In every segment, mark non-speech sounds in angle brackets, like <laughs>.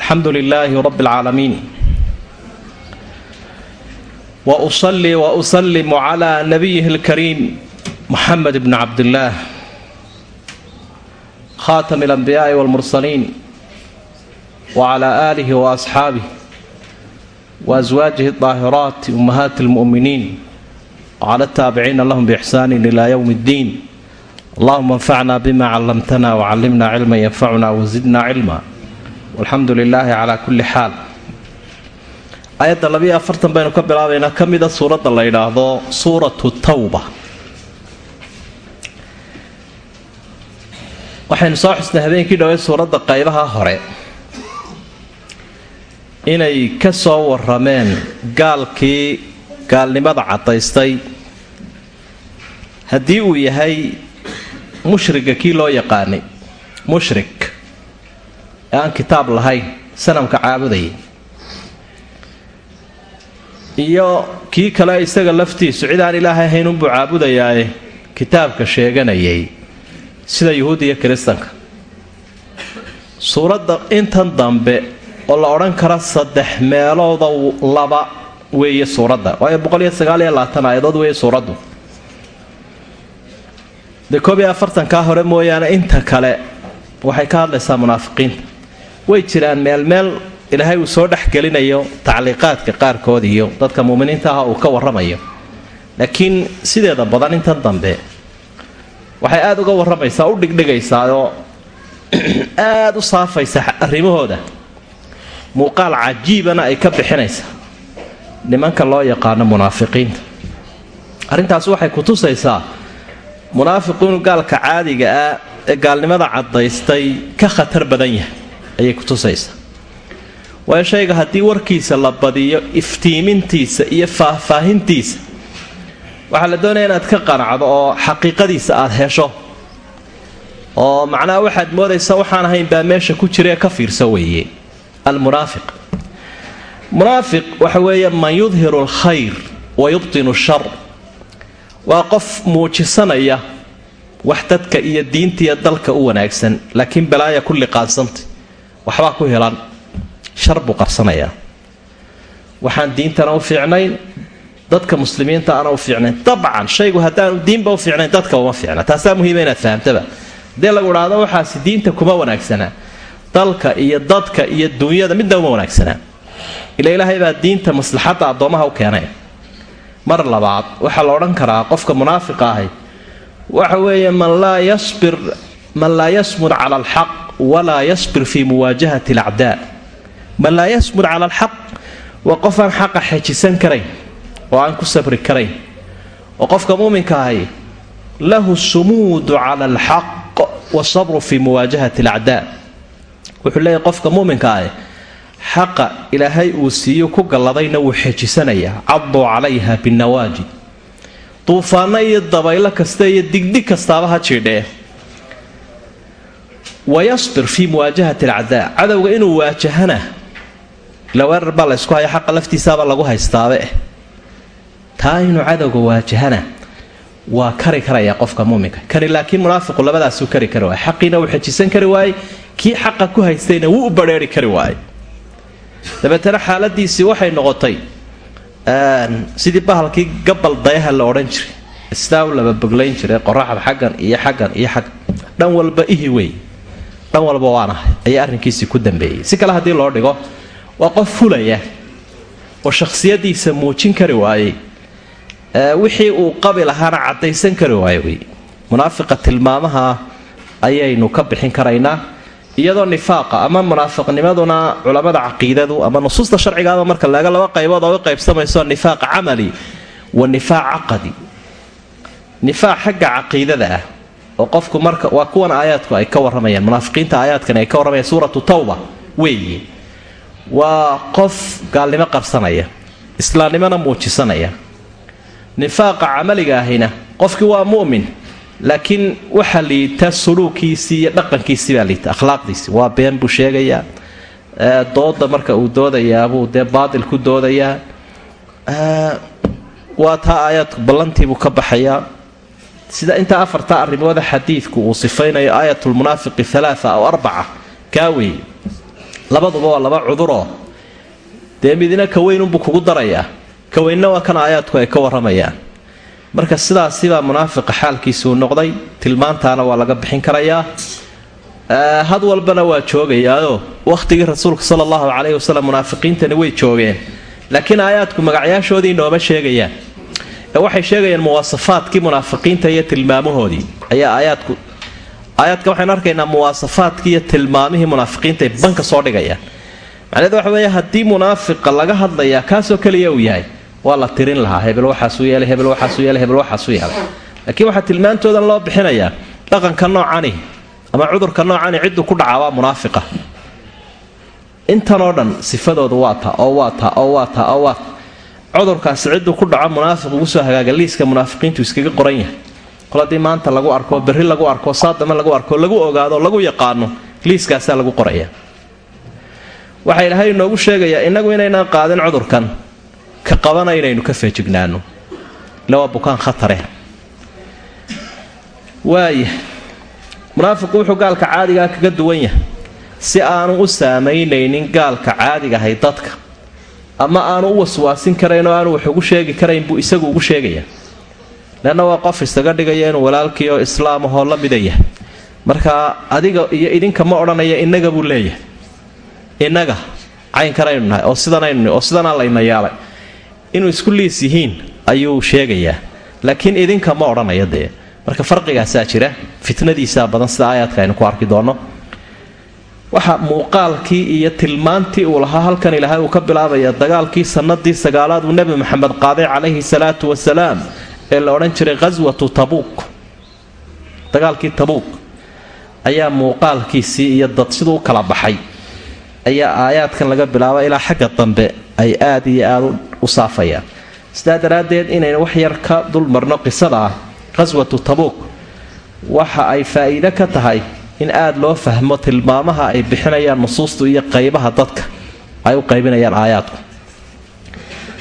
alxamdu lilaahi rabi alcaalamiin wa usalli wa usalimu calaa nabiyihi alkariim moxamed bni cabdillaah khaatami alambiyaai walmursaliin wa calaa aalihi wa asxaabih wa aswaajihi daahiraati ummahaati almu'miniin wa cala taabiciina lahum biixsaanin ilaa yowmi ddiin allahuma anfacna bima callamtana wa callimna cilman yanfacuna wa zidna cilma walxamdu lilaahi calaa kulli xaal. Aayadda labiyo afartan baynu ka bilaabaynaa ka mida suuradda la yidhaahdo suuratu tawba. Waxaynu soo xusnay habeenkii dhowey suuradda qaybaha hore. Inay ka soo warameen gaalkii gaalnimada caddaystay. Haddii uu yahay mushriga kii loo yaqaanay mushrik ee aan kitaab lahayn sanamka caabudayay iyo kii kale isaga laftiisu cid aan ilaahay ahayn unbuu caabudayaae kitaabka sheeganayay sida yuhuud iyo kiristanka. Suuradda intan dambe oo la odhan kara saddex meelooda laba weeye suuradda. Waayo boqoliyo sagaaliyo labaatan aayadood weeye suuraddu. Dee koob iyo afartankaa hore mooyaane inta kale waxay ka hadlaysaa munaafiqiinta way jiraan meel meel ilaahay uu soo dhexgelinayo tacliiqaadka qaarkood iyo dadka muuminiinta ah uu ka warramayo. Laakiin sideeda badan intan dambe waxay aada uga warramaysaa u dhigdhigaysaa oo <clears throat> aada u saafaysa arrimahooda. Muuqaal cajiibana ay ka bixinaysaa. Nimanka loo yaqaano munaafiqiinta. Arrintaas waxay ku tusaysaa munaafiqu inuu gaalka caadiga ah ee gaalnimada caddaystay ka khatar badan yahay ayay ku tusaysaa. Waayo shayga haddii warkiisa la badiyo iftiimintiisa iyo faahfaahintiisa waxaa la doonaya inaad ka qanacdo oo xaqiiqadiisa aad hesho. Oo macnaha waxaad moodaysa waxaan ahayn baa meesha ku jira ee ka fiirsa weeye. Almunaafiq munaafiq waxa weeye man yudhiru alkhayr wa yubtinu shar. Waa qof muujisanaya wax dadka iyo diintiiyo dalka u wanaagsan laakiin balaaya ku liqaansanta waxbaa ku helan shar buu qarsanayaa. Waxaan diintana u fiicnayn dadka muslimiinta ana u fiicnayn. Dabcan shaygu haddaanu diinba u fiicnayn dadka uma fiicna. Taasaa muhiima inaad fahamtaba. Hadee lagu idhaahdo waxaasi diinta kuma wanaagsanaa dalka iyo dadka iyo duunyada midna uma wanaagsanaa ila ilaahay baa diinta maslaxadda addoomaha u keenay. Mar labaad waxaa la odhan karaa qofka munaafiqa ahi waxa weeye man laa yasbir man laa yasmud cala alxaq walaa yasbir fii muwaajahati alacdaa man laa yasmud cala alxaq waa qof aan xaqa xejisan karayn oo aan ku sabri karayn oo qofka muuminka ahi lahu sumuudu cala alxaq wasabru fii muwaajahati alacdaa. Wuxuu leeyahy qofka muuminka ahi xaqa ilaahay uu siiyo ku galladayna wuu xejisanayaa caduu calayha binnawaajid duufaanno iyo dabaylo kasta iyo digdig kastaaba ha jiidhee wayasbir fii muwaajahati alacdaa cadowga inuu waajahana ila weerar baa laysku haya xaqa laftiisaaba lagu haystaabe taa inuu cadowga waajahana waa kari karaya qofka muuminka kani laakiin munaafiqu labadaasuu kari kari waay xaqiina wuu xejisan kari waaye kii xaqa ku haystayna wuu u badheeri kari waaye dabeetana xaaladiisii waxay noqotay sidii bahalkii gabal dayaha la odhan jiray sidaa u laba boglayn jiray qoraxda xaggan iyo xaggan iyo xaggan dhan walba dhan walba waanahay ayaa arrinkiisii ku dambeeyey. Si kale haddii loo dhigo waa qof fulaya oo shakhsiyadiisa muujin kari waayey. Wixii uu qabi lahaana caddaysan kari waayo wey munaafiqa tilmaamaha ayaynu ka bixin karaynaa iyadoo nifaaqa ama munaafiqnimaduna culammada caqiidadu ama nusuusta sharcigaaba marka laga laba qaybood oo u qaybsamayso nifaaq camali wa nifaaq caqadi. Nifaaq xagga caqiidada ah oo qofku marka waa kuwan aayaadku ay ka waramayaan munaafiqiinta aayaadkan ay ka warramayaan suuratu tawba weeye. Waa qof gaalnimo qabsanaya islaamnimona muujisanaya. Nifaaqa camaliga ahina qofkii waa mu'min laakiin waxaa liita suluukiisii iyo dhaqankiisii baa liita akhlaaqdiisii. Waa been buu sheegayaa dooda marka uu doodayaabuu dee baatil ku doodayaa waa taa aayaadku ballantiibuu ka baxayaa sida intaa afarta arrimooda xadiidku uu sifaynayo aayatulmunaafiqi alaaa aw arbaca kaa labaduba waa laba cuduroo dee midina ka weynunbuu kugu darayaa. Ka weynna waa kan aayaadku ay ka warramayaan. Marka sidaasibaa munaafiqa xaalkiisuu noqday tilmaantaana waa laga bixin karayaa. Had walbana waa joogayaaoo wakhtigii rasuulka sala allahu caleyhi wasalam munaafiqiintani way joogeen. Laakiin aayaadku magacyaashoodii nooma sheegayaan. ee waxay sheegayaan muwaasafaadkii munaafiqiinta iyo tilmaamahoodii. Ayaa aayaadku aayaadka waxaynu arkaynaa muwaasafaadkii iyo tilmaamihii munaafiqiinta ay banka soo dhigayaan. Macnaheed waxa weeye haddii munaafiqa laga hadlayaa kaasoo keliya uu yahay waa la tirin lahaa. Hebel waxaasuu yeelay hebel waxaasuu yeelay hebel waxaasuu yeelay. Laakiin waxaa tilmaantoodan loo bixinayaa dhaqanka noocani ama cudurka noocani cidduu ku dhacaa waa munaafiqa. Intanoo dhan sifadoodu waa ta oo waa ta oo waa ta oo waa cudurkaasi cidduu ku dhaco munaafiq ugu soo hagaaga liiska munaafiqiintu iskaga qoran yahay. Kol haddii maanta lagu arko berri lagu arko saadame lagu arko lagu ogaado lagu yaqaano liiskaasaa lagu qoraya. Waxaa ilaahay inoogu sheegayaa innagu inaynaan qaadin cudurkan ka qabana inaynu ka feejignaano ila bukaan khatare. Waaya munaafiqu wuxuu gaalka caadigaa kaga duwan yahay. Si aanu u saamaynaynin gaalka caadigahay dadka ama aanu u waswaasin karayn oo aanu wax ugu sheegi karayn buu isagu ugu sheegayaa leanna waa qof isaga dhigaya inuu walaalkii oo islaam ahoo la mida yahay marka adiga iyo idinka ma odhanaya innaga buu leeyahay. Innaga caynkanaynu nahay oo sidanaynu oo sidanaa layna yaalay. Inuu isku liis yihiin ayuu sheegayaa. Laakiin idinka ma odhanaya dee. Marka farqigaasaa jira fitnadiisaa badan sida aayaadka aynu ku arki doonno waxa muuqaalkii iyo tilmaantii uu lahaa halkan ilaahay uu ka bilaabaya dagaalkii sannadii sagaalaad uu nebi maxamed qaaday calayhi salaatu wasalaam ee la odhan jiray khaswatu tabuuk. Dagaalkii tabuuk ayaa muuqaalkiisii iyo dad siduu u kala baxay. Ayaa aayaadkan laga bilaaba ilaa xagga dambe ay aad iyo aad u saafayaan. Sidaa daraaddeed inaynu wax yar ka dulmarno qisada ah tabuuk waxa ay faa'iide ka tahay in aada loo fahmo tilmaamaha ay bixinayaan nusuustu iyo qaybaha dadka. Ay u qaybinayaan aayaadku.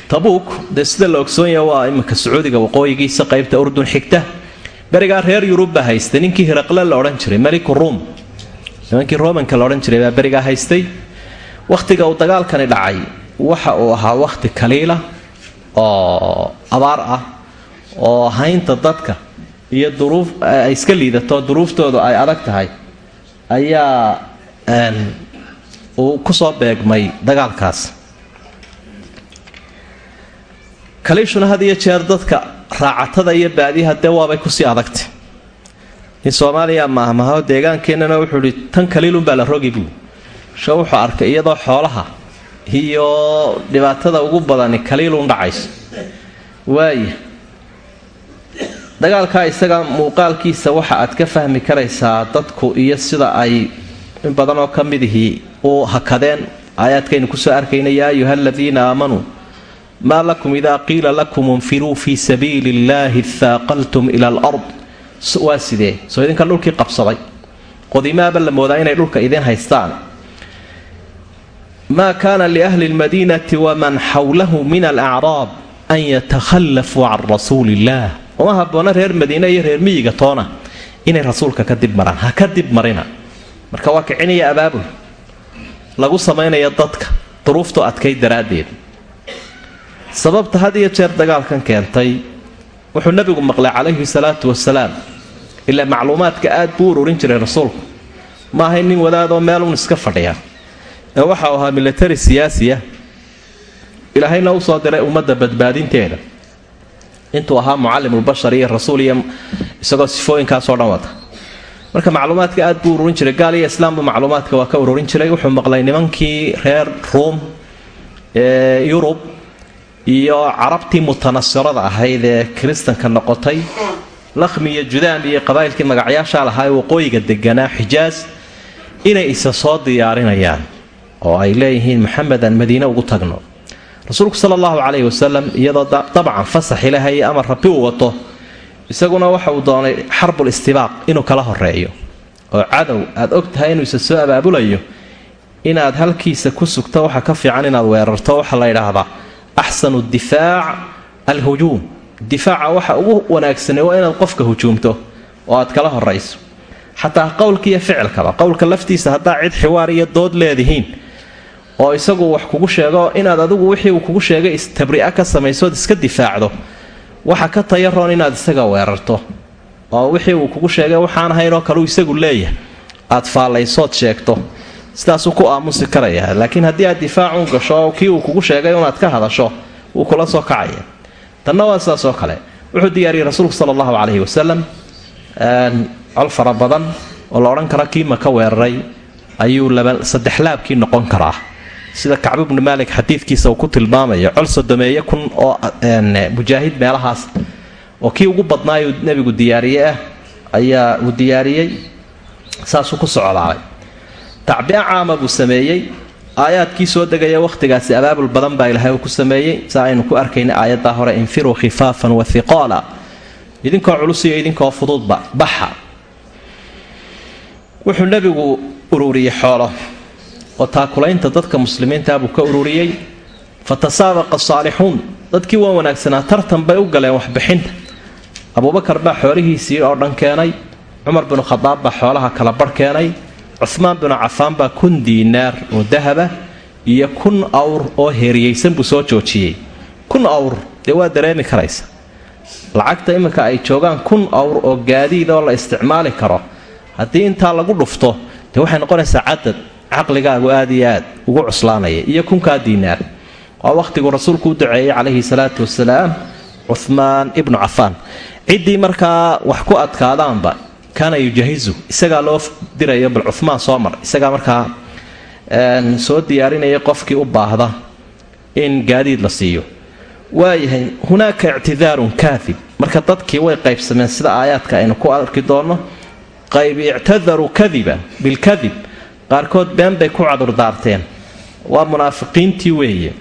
Tabuuk dee sida la ogsoonyaha waa iminka sacuudiga waqooyigiisa qaybta urdun xigta. Berigaa reer yurub baa haystay. Ninkii hiraqle la odhan jiray meliku ruum. Nimankii romanka la odhan jiray baa berigaa haystay. Wakhtiga uu dagaalkani dhacay waxa uu ahaa wakhti kaliila oo abaar ah oo haynta dadka iyo duruuf ay iska liidato duruuftoodu ay adag tahay ayaa uu ku soo beegmay dagaalkaas. Kaliishuna had iyo jeer dadka raacatada iyo baadiyaha dee waabay ku sii adagtay. In soomaaliya maahmaho deegaankeenana wuxuu ihi tan kaliilunbaa la rogi buu. Sho wuxuu arkay iyadoo xoolaha iyo dhibaatada ugu badani kaliilun dhacayso waaya dagaalkaa isaga muuqaalkiisa waxa aad ka fahmi karaysaa dadku iyo sida ay in badanoo ka midihii u hakadeen. Aayaadkaynu ku soo arkayna yaa ayuha aladiina aamanuu maa lakum idaa qiila lakum infiruu fii sabiili illaahi haaqaltum ila alard. Waa sidee? Soo idinka dhulkii qabsaday. Qodimaaba la moodaa inay dhulka idin haystaan? Maa kaana liahli lmadiinati waman xawlahu min alacraab an yatakhallafuu can rasuuli illaah uma haboona reer madiine iyo reer miyiga toona inay rasuulka ka dib maraan. Ha ka dib marina. Marka waa kicinaya abaabul. Lagu samaynaya dadka. Duruuftu adkay daraaddeed. Sababta had iyo jeer dagaalkan keentay wuxuu nabigu maqlay calayhi salaatu wasalaam ilaa macluumaadka aad buu ururin jiray rasuulku. Ma ahay nin wadaadoo meelun iska fadhiya. Ee waxau ahaa milatari siyaasiya. Ilaahayna u soo diray ummadda badbaadinteeda intuu ahaa mucalimulbashar iyo rasuul iyo isagoo sifooyinkaasoo dhan wata. Marka macluumaadka aad buu ururin jiray. Gaal iyo islaamba macluumaadka waa ka ururin jiray. Wuxuu maqlay nimankii reer ruum ee yurub iyo carabtii mutanasirada ahayd ee kiristanka noqotay. Lakhmi iyo judaam iyo qabaa'ilkii magacyaasha lahaa ee waqooyiga deganaa xijaas inay isa soo diyaarinayaan oo ay leeyihiin maxamed aan madiine ugu tagno rasuulku sala allahu caleyhi wasalam iyadoo dabcan fasax ilaahay ama rabbi uu wato isaguna waxa uu doonay xarbul istibaaq inuu kala horeeyo oo cadow aad og tahay inuu isa soo abaabulayo inaad halkiisa ku sugto waxa ka fiican inaad weerarto waxaa la yidhaahdaa axsanu difaac alhujuum. Difaaca waxa ugu wanaagsane waa inaad qofka hujuumto oo aad kala horayso xataa qowlka iyo ficilkaba qowlka laftiisa haddaa cid xiwaar iyo dood leedihiin oo isagu wax kugu sheego inaad adigu wixii uu kugu sheegay istabri'a ka samaysood iska difaacdo. Waxa ka tayaroon inaad isaga weerarto. Oo wixii uu kugu sheegay waxaan ahaynoo kaleu isagu leeyahay. Aad faallaysood sheegto. Sidaasuu ku aamusi karaya. Laakiin haddii aad difaacun gasho kii uu kugu sheegay unaad ka hadasho wuu kula soo kacaya. Tanna waa sidaasoo kale. Wuxuu diyaariyey rasuulku sala allahu calayhi wasalam col fara badan oo la odhan kara kii maka weeraray? Ayuu saddex laabkii noqon karaa sida kacbu bnu maalik xadiidkiisa uu ku tilmaamayo col sodomeeye kun oo mujaahid meelahaas oo kii ugu badnaayuu nebigu diyaariye ah ayaa uu diyaariyey saasuu ku socdaalay tacbiya caama buu sameeyey aayaadkii soo degaya wakhtigaasi abaabul badan baa ilaahay uu ku sameeyey saa aynu ku arkayna aayaddaa hore infiruu khifaafan wa hiqaala idinkoo culus iyo idinkoo fududba baxa. Wuxuu nebigu ururiyey xoolo oo taakulaynta dadka muslimiintaa buu ka ururiyey fa tasaabaqa saalixuun dadkii waa wanaagsanaa tartan bay u galeen waxbixinta abuubakar baa xoolihiisii oo dhan keenay cumar binu khadaab baa xoolaha kala barh keenay cuhmaan binu cafaan baa kun diinaar oo dahaba iyo kun awr oo heeriyeysan buu soo joojiyey. Kun awr dee waa dareemi karaysa. Lacagta iminka ay joogaan kun awr oo gaadiid oo la isticmaali karo haddii intaa lagu dhufto dee waxay noqonaysaa cadad caqligaagu aad iyo aad ugu cuslaanaya iyo kunkaa diinaar. Waa wakhtiguu rasuulku u duceeyey calayhi salaatu wasalaam cuhmaan ibnu cafaan. Ciddii markaa wax ku adkaadaanba kaana yujahizu isagaa loo dirayo bal cumaan soo mar isagaa markaa soo diyaarinaya qofkii u baahda in gaadiid la siiyo. Waayahay hunaaka ictidaarun kaadib marka dadkii way qaybsameen sida aayaadka aynu ku arki doonno qayb ictadaruu kadiba bilkadib qaarkood been bay ku cadurdaarteen waa munaafiqiintii weeye.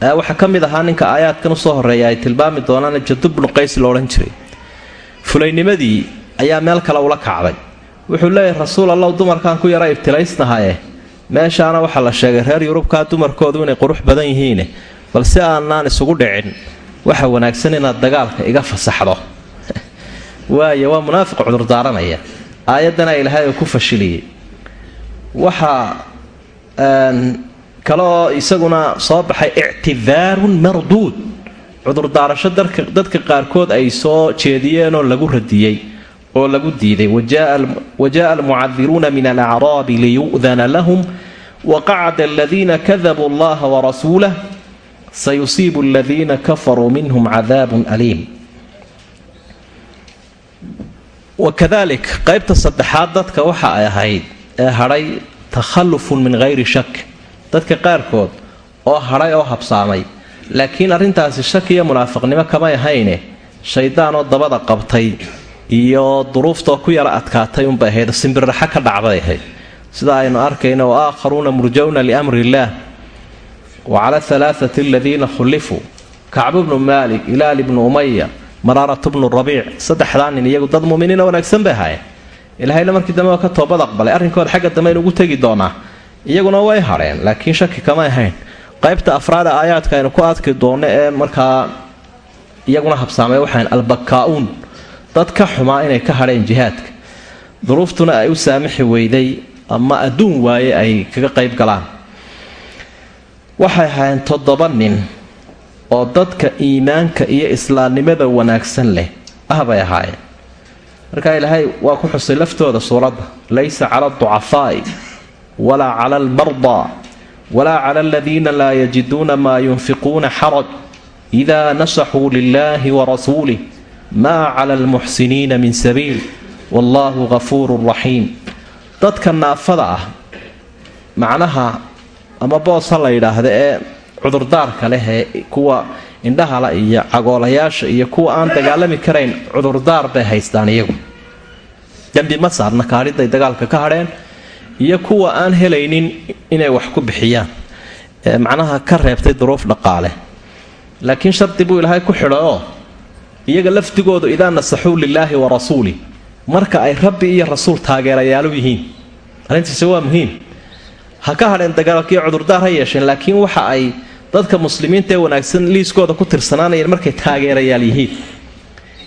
Waxaa ka mid ahaa ninka aayaadkan u soo horreeya ay tilmaami doonaan jadu bnu qays lo odhan jiray. Fulaynimadii ayaa meel kale ula kacday. Wuxuu leeyahay rasuul allow dumarkaan ku yara ibtilaysnahaye. Meeshaana waxaa la sheegay reer yurubkaa dumarkoodu inay qurux badan yihiine. Balse aanaan isugu dhicin waxa wanaagsan inaad dagaalka iga fasaxdo. <laughs> Waayo waa munaafiq cudurdaaranaya aayaddana ilaahay oo ku fashiliyey waxaa kale oo isaguna soo baxay ictidaarun marduud. Cudurdaarasho dadka qaarkood ay soo jeediyeenoo lagu radiyey oo lagu diiday. Wajaءa almucadiruuna min alacraabi liyu'dana lahum waqacada aladiina kadabuu allaha warasuulah sayusiibu aladiina kafaruu minhum cadaabun aliim. Wakadalik qaybta saddexaad dadka waxa ay ahayd ee hadhay takhallufun min hayri shak dadka qaarkood oo hadhay oo habsaamay. Laakiin arrintaasi shak iyo munaafiqnimo kamay ahayne shaydaan oo dabada qabtay iyo duruuftoo ku yara adkaatay unbay ahayd simbirraxo ka dhacday ahayd. Sida aynu arkayno wa aakharuuna murjawna liamri illaah wa cala alaaati aladiina khullifuu kacbu bnu maalik ilaal ibnu umaya maraaratu bnu rabiic saddexdaa nin iyagu dad muminiina wanaagsan bay ahaayeen ilaahayna markii dambe waa ka toobad aqbalay arrinkooda xagga dambe aynu ugu tegi doonaa iyaguna way hadheen laakiin shaki kamay ahayn. Qaybta afraada aayaadka aynu ku adki doonno ee markaa iyaguna habsaamay waxaan albakkaa-uun dad ka xumaa inay ka hadheen jihaadka. Duruuftuna ay u saamixi weyday ama adduun waaye ay kaga qayb galaan. Waxay ahaayeen toddoba nin oo dadka iimaanka iyo islaamnimada wanaagsan leh ah bay ahaayeen markaa ilaahay waa ku xusay laftooda suuradda laysa cala aducafaa'i walaa cala almardaa walaa cala aladiina laa yajiduuna maa yunfiquuna xaraj idaa nasaxuu lilahi warasuulih maa cala almuxsiniina min sabiil wallaahu gafuurun raxiim. Dadka naafada ah macnaha ama boos ha la yidhaahda ee cudurdaarka leh ee kuwa indhahala iyo cagoolayaasha iyo kuwa aan dagaalami karayn cudurdaar bay haystaan iyagu dembi ma saarna kaadhiday dagaalka ka hadheen iyo kuwa aan helaynin inay wax ku bixiyaan. Macnaha ka reebtay duruuf dhaqaale. Laakiin shardi buu ilaahay ku xidho oo iyaga lafdigoodu idaa nasaxuu lilaahi wa rasuulih marka ay rabbi iyo rasuul taageerayaalu yihiin. Arrintiisi waa muhiim. Ha ka hadheen dagaalkiiyo cudurdaar ha yeesheen laakiin waxa ay dadka muslimiinta ee wanaagsan liiskooda ku tirsanaanayeen markay taageerayaal yihiin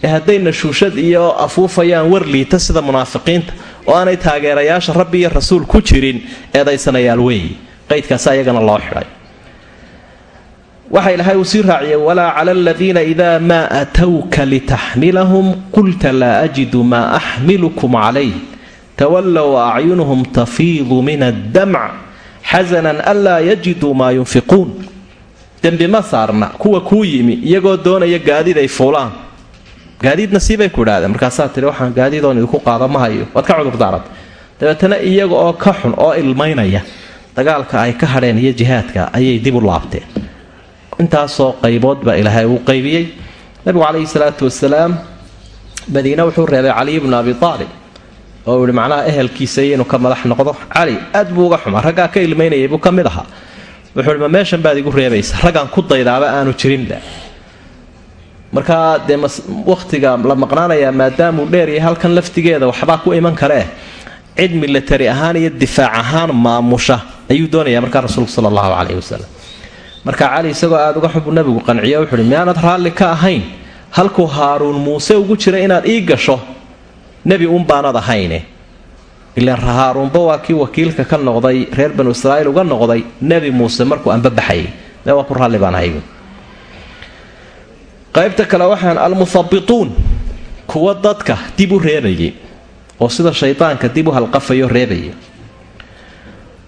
hadday nashuushad iyo afuufayaan war liita sida munaafiqiinta oo aanay taageerayaasha rabbi iyo rasuul ku jirin eedaysanayaal weeyi qaydkaasa iyagana loo xidhay waxa ilaahay uu sii raaciyay walaa cala aladiina idaa maa atowka litaxmilahum qulta laa ajidu maa axmilukum calayh. Tawallow acyunuhum tafiidu min addamc xasanan anlaa yajiduu maa yunfiquun. Dembi ma saarna kuwa kuu yimi iyagoo doonaya gaadiid ay fuulaan gaadiidna siibay ku idhahdeen markaasaa tihi waxaan gaadiidoon idinku qaada ma waad ka cudurdaarad dabeetana iyaga oo ka xun oo ilmaynaya dagaalka ay ka hadheen iyo jihaadka ayay dib u laabteen. Intaasoo qaybood baa ilaahay uu qaybiyey. Nabigu calayhi salaatu wasalaam madiine wuxuu reebay caliy bnu abi aalib oo uu ihi macnaha ehelkiisa iyo inuu ka madax noqdo. Cali aad buu uga xuma raggaa ka ilmaynayay buu ka mid ahaa. Wuxuu ihi ma meeshan baad igu reebaysa raggaan ku daydaaba aanu jirinba markaa dee wakhtiga la maqnaanayaa maadaamuu dheeryahay halkan laftigeeda waxbaa ku iman karee cid milatari ahaan iyo difaac ahaan maamusha ayuu doonayaa markaa rasuulku sala allahu caleyhi wasalam marka cali isagoo aada uga xunbuu nabigu qanciyo wuxuuhi miyaanad raalli ka ahayn? Halkuu haaruun muuse ugu jira inaad ii gasho? Nebi uunbaanad ahayne. Ilaan haaruunba waa kii wakiilka ka noqday reer banu israa'iil uga noqday nebi muuse markuu anbabaxayay dee waa ku raalli baan ahay qaybta kale waxaan almuhabituun kuwa dadka dib u reebayay oo sida shaydaanka dib u halqafayo reebaya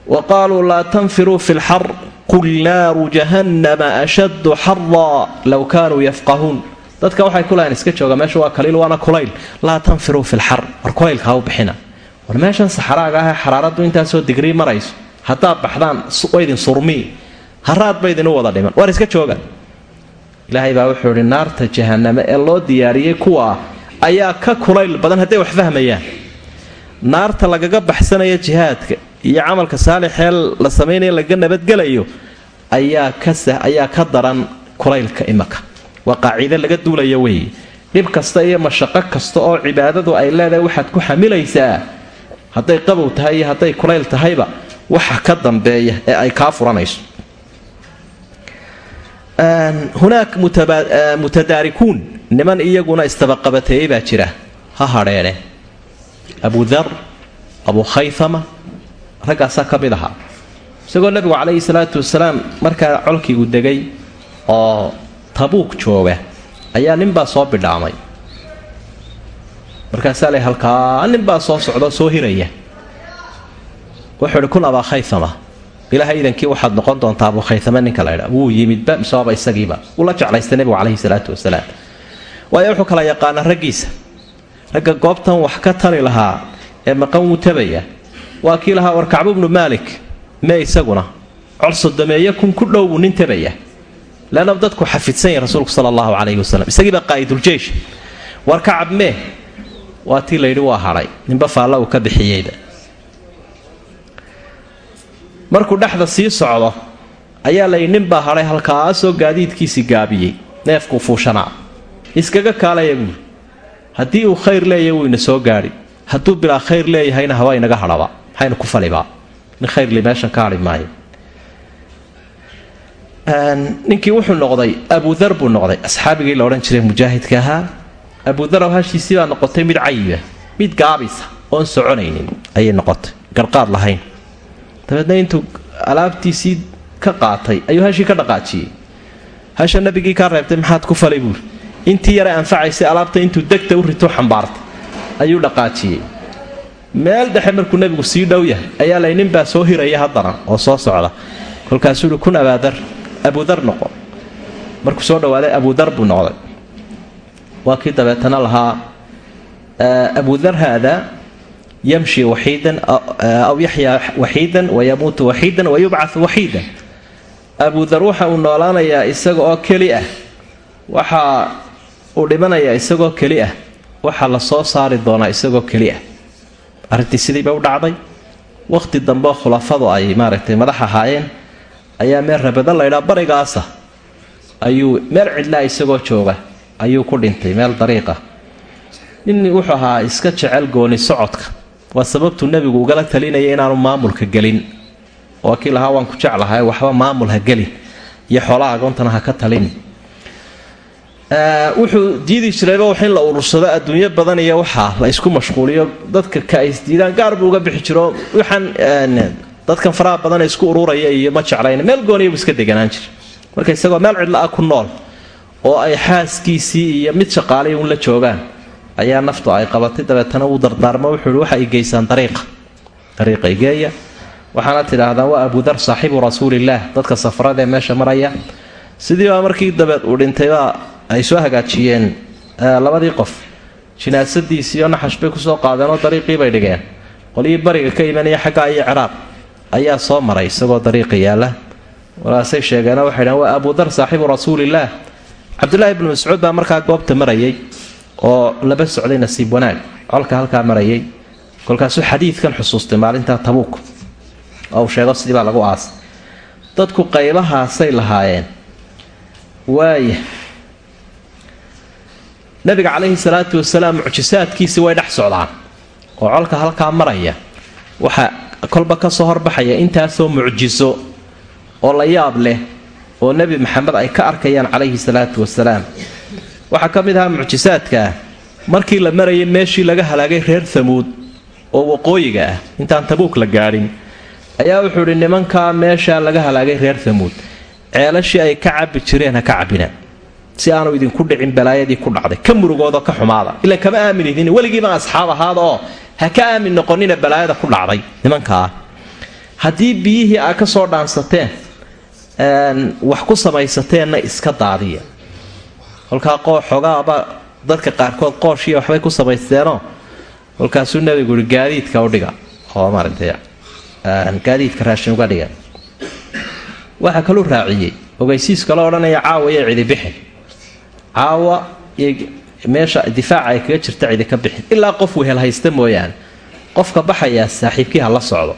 wa qaaluu laa tanfiruu fi lxar qul naaru jahannama ashaddu xaraa low kaanuu yafqahuun. Dadka waxay ku lahayn iska jooga meesha waa kaliil waana kulayl laa tanfiruu fi lxar war kulaylka u bixina. War meeshan saxraaga ahee xaraaraddu intaasoo digrii marayso haddaad baxdaan waydin surmii haraad ba idinu wada dhiman. War iska jooga ilaahay baa wuxuu idhi naarta jahaname ee loo diyaariyey kuwa ayaa ka kulayl badan hadday wax fahmayaan. Naarta lagaga baxsanaya jihaadka iyo camalka saalixee la samaynaya lagaga nabadgelayo ayaa ka daran kulaylka imaka. Waa qaaciide laga duulaya weeye. Dhib kasta iyo mashaqo kasta oo cibaadadu ay leedahay waxaad ku xamilaysaa. Hadday qabow tahay iyo hadday kulayl tahayba waxa ka dambeeya ee ay kaa furanayso hunaak mutadaarikuun niman iyaguna istabaqabateeyey baa jira. Ha hadheene abu dar abu khayfama raggaasaa ka mid ahaa isagoo nabigu calayhi salaatu wasalaam markaa colkiigu degay oo tabuuk jooga ayaa ninbaa soo bidhaamay. Markaasaa le halkaa ninbaa soo socdo soo hiraya. Wuxuu kun abaa khayfama ilahay idankii waxaad noqon doontaa abu khaytame ninka laydha wuu yimidba misewaaba isagiiba. Wuu la jeclaystay nebigu caleyhi salaatu wasalaam. Waayo wuxuu kala yaqaanaa raggiisa. Ragga goobtan wax ka tari lahaa ee maqan wuu tabaya. Waa kii lahaa war kacbu bnu maalik mee isaguna. Col sodomeeye kun ku dhow buu nin tabaya. Leanna dadku xafidsan yahy rasuulku sala allahu caleyhi wasalam isagiibaa qaa'iduljeesh war kacab mee? Waa tii layidhi waa hadhay ninba faalla uu ka bixiyeyba markuu dhexda sii socdo ayaa layidhi ninbaa hadhay halkaasoo gaadiidkiisii gaabiyey neefkuu fuushanaa. Iskaga kaalaya buuri haddii uu khayr leeyahy wuu ina soo gaadhi hadduu bilaa khayr leeyahayna haba inaga hadhaba maxaynu ku falibaa nin khayrli meeshan ka hadhi maayo. Ninkii wuxuu noqday abudar buu noqday. Asxaabigii la odhan jiray mujaahidka ahaa abudar hashiisii baa noqotay mid cayiba mid gaabisa oon soconaynin ayay noqotay. Garqaad lahayn dabeedna intuu alaabtiisii ka qaatay ayuu hashii ka dhaqaajiyey. Hasha nabigii kaa reebtay maxaad ku falay buuri intii yare anfacaysay alaabta intuu degta u rito xambaartay ayuu dhaqaajiyey. Meel dhexe markuu nebigu sii dhow yahay ayaa lay ninbaa soo hiraya haddana oo soo socda. Kolkaasuu uhi kun abaadar abudar noqo markuu soo dhawaaday abudar buu noqday. Waa kii dabeetana lahaa abudar haada yamshi waxiidan aw yaxyaa waxiidan wayamuutu waxiidan wayubcau waxiidan abudar waxa uu noolaanayaa isaga oo keli ah. Waxa uu dhimanayaa isagoo keli ah. Waxaa la soo saari doonaa isagoo keli ah. Arrintii sidiiba u dhacday. Wakhti dambeoo khulafadu ay maaragtay madax ahaayeen ayaa meel rabada laydhaa barigaasa. Ayuu meel cidlaa isagoo jooga ayuu ku dhintay meel dariiqa. Nin wuxuu ahaa iska jecel gooni socodka waa sababtuu nebigu ugala talinaya inaanu maamulka gelin. Oo kii lahaa waan ku jeclahay waxba maamul ha gelin. Iyo xoolaha agoontana ha ka talin. Wuxuu diidi jirayba wax in la urursado adduunyo badan iyo waxaa la isku mashquuliyo. Dadka ka isdiidaan gaar buu uga bixi jiro. Waxaan dadkan faraha badan isku ururaya iyo ma jeclayn meel gooniyabu iska deganaan jira marka isagoo meel cidla ah ku nool oo ay xaaskiisii iyo mid shaqaalay uun la joogaan ayaa naftu ay qabatay. Dabeetana wuu dardaarmo wuxuu waxa ay geysaan dariiqa dariiqa igeeya waxaana tidhaahdaan waa abudar saaxiibu rasuulillaah dadka safarada ee meesha maraya. Sidiibaa markii dabeed uu dhintayba ay soo hagaajiyeen labadii qof. Jinaasadiisiiyo naxash bay ku soo qaadeenoo dariiqii bay dhigeen. Qolyihii bariga ka imanaya xaggaa iyo ciraaq ayaa soo maray isagoo dariiqa yaalla. Walaasay sheegeeno waxay dhaheen waa abudar saaxiibu rasuulillaah cabdulaahi ibnu mascuud baa markaa goobta marayay oo laba socday nasiib wanaag. Colka halkaa marayay kolkaasuu xadiidkan xusuustay maalintaa tabuuk. Oo uu sheego sidii baa lagu aasay dadku qaybahaasay lahaayeen. Waaya nabiga calayhi salaatu wasalaam mucjisaadkiisi way dhex socdaan. Oo colka halkaa maraya waxaa kolba ka soo horbaxaya intaasoo mucjiso oo la yaab leh oo nebi maxamed ay ka arkayaan calayhi salaatu wasalaam waxaa ka mid ahaa mucjisaadkaa markii la marayay meeshii laga halaagay reer hamuud oo waqooyiga ah intaan tabuuk la gaadhin ayaa wuxuu idhi nimankaa meeshaa laga halaagay reer hamuud ceelashii ay ka cabbi jireen ha ka cabbinaan si aanu idinku dhicin balaayadii ku dhacday ka murugoodoo ka xumaada. Ilan kama aamin idin weligiibaan asxaab ahaada oo ha ka aamin noqonina balaayada ku dhacday. Nimankaa haddii biyihii aa ka soo dhaansateen wax ku samaysateenna iska daadiya kolkaa qooxogaaba dadka qaarkood qooshiya waxbay ku samaysteenoo kolkaasuu nabigu ihi gaadiidka udhiga oo maaragtay gaadiidka raashin uga dhiga waxaa kaluu raaciyey ogeysiis kale odhanaya caawa iyo cidi bixin caawa iyo meesha difaaca ay kaga jirta cidi ka bixin ilaa qof wehel haysta mooyaane. Qofka baxayaa saaxiibkii ha la socdo.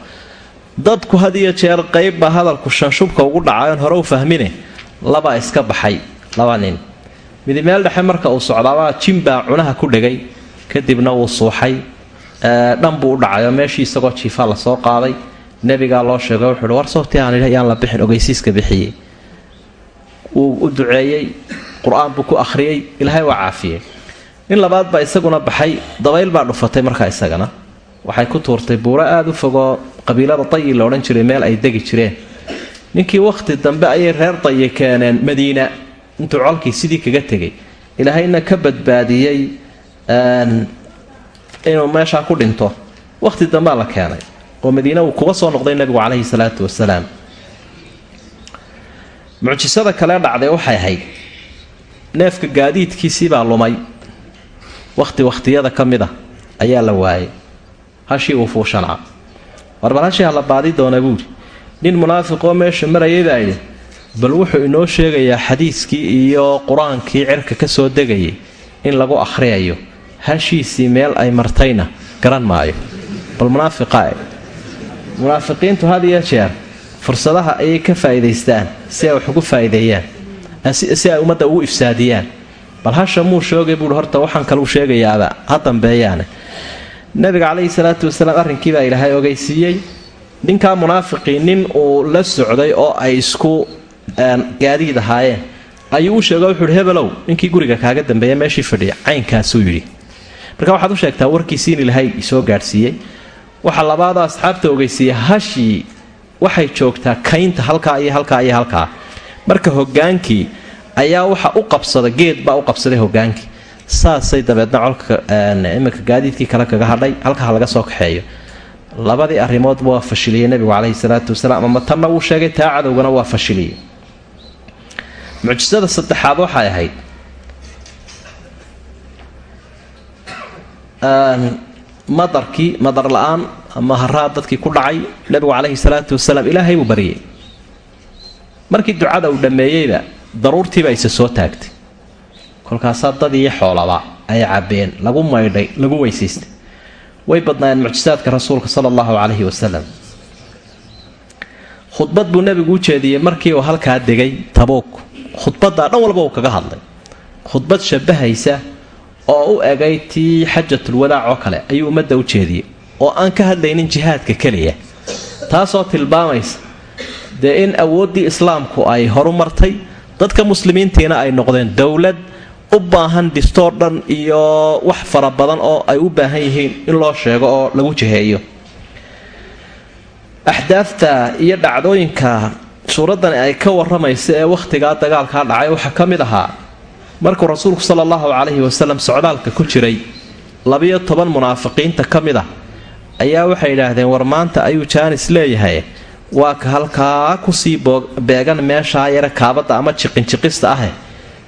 Dadku had iyo jeer qeybbaa hadalku shanshubka ugu dhacayoon hore u fahmine labaa iska baxay laba nin midi meel dhexe marka uu socdaabaa jimbaa cunaha ku dhegay kadibna wuu suuxay. Dhan buu u dhacayoo meeshii isagoo jiifaa la soo qaaday. Nebigaa loo sheego wuxuuhi war sawti aan yaan la bixin ogeysiiska bixiyey. Wuu u duceeyey. Qur'aan buu ku akhriyey. Ilaahay waa caafiyey. Nin labaad baa isaguna baxay. Dabayl baa dhufatay markaa isagana. Waxay ku tuurtay buuro aada u fogoo qabiilada dayi la odhan jiray meel ay degi jireen. Ninkii wakhti dambe ayay reer dayi keeneen madiina intuu colkii sidii kaga tegay ilaahayna ka badbaadiyey inuu meeshaa ku dhinto. Wakhti dambea la keenay oo madiina uu kuga soo noqday nebigu caleyhi salaatu wasalaam mucjisada kale dhacday waxay ahayd neefka gaadiidkiisii baa lumay. Wakhti wakhtiyada ka mid a ayaa la waayay. Hashii uu fuushanaa. Warbal hashii hala baadi doona buuri nin munaafiqoo meesha marayay baa yidhi bal wuxuu inoo sheegayaa xadiiskii iyo qur'aankii cirka ka soo degayay in lagu akhriyayo. Hashiisii meel ay martayna garan maayo. Bal munaafiqae munaafiqiintu had iyo jeer fursadaha ayay ka faa'iidaystaan si ay wax ugu faa'iideeyaan si ay ummadda ugu ifsaadiyaan. Bal hasha muu shoogay buuhi horta waxaan kaluu sheegayaaba ha dambeeyaane. Nabiga caleyhi salaatu wasalaam arrinkii ilaahay ogeysiiyey ninkaa munaafiqii nin uu la socday oo ay isku gaadiid ahaayeen ayuu u sheego hebelow ninkii guriga kaaga dambeeya meeshii fadhiya caynkaasuu yidhi. Marka waxaad u sheegtaa warkiisii in ilaahay soo gaadhsiiyey. Waxaa labaada asxaabta ogeysiiyey hashii waxay joogtaa kaynta halkaa iyo halkaa iyo halkaa. Marka hogaankii ayaa waxa u qabsada geed baa u qabsaday hogaankii saasay dabeedna colka iminka gaadiidkii kale kaga hadhay halkaa laga soo kaxeeyo. Labadii arrimoodba waa fashiliyey nebigu caleyhi salaatu wasalaam ama tanna wuu sheegay taa cadowgana waa fashiliyey mucjisada saddexaad waxay ahayd. Madarkii madar la'aan ama haraa dadkii ku dhacay nebigu caleyhi salaatu wasalaam ilaahay buu baryay markii ducada uu dhammeeyeyba daruurtiiba isa soo taagtay. Kolkaasaa dad iyo xoolaba ay cabeen lagu maydhay lagu weysaystay way badnaayeen mucjisaadka rasuulka sala allahu calayhi wasalam. Khudbad buu nebigu u jeediyey markii uu halkaa degay tabuuk khudbaddaa dhan walba uu kaga hadlay. Khudbad shabahaysa oo u egay tii xajatul wadaac oo kale ayuu ummadda u jeediyey oo aan ka hadlaynin jihaadka keliya. Taasoo tilmaamaysa dee in awooddii islaamku ay horu martay dadka muslimiintiina ay noqdeen dowlad u baahan dhistoo dhan iyo wax fara badan oo ay u baahan yihiin in loo sheego oo lagu jiheeyo axdaafta iyo dhacdooyinka suuraddani ay ka waramaysa ee wakhtigaa dagaalkaa dhacay waxaa ka mid ahaa markuu rasuulku sala allahu calayhi wasalam socdaalka ku jiray labiyo toban munaafiqiinta ka mid ah ayaa waxay yidhaahdeen war maanta ayuu jaanis leeyahay. Waa ka halkaa ku sii beegan meeshaa yare kaabadda ama jiqinjiqista ahe.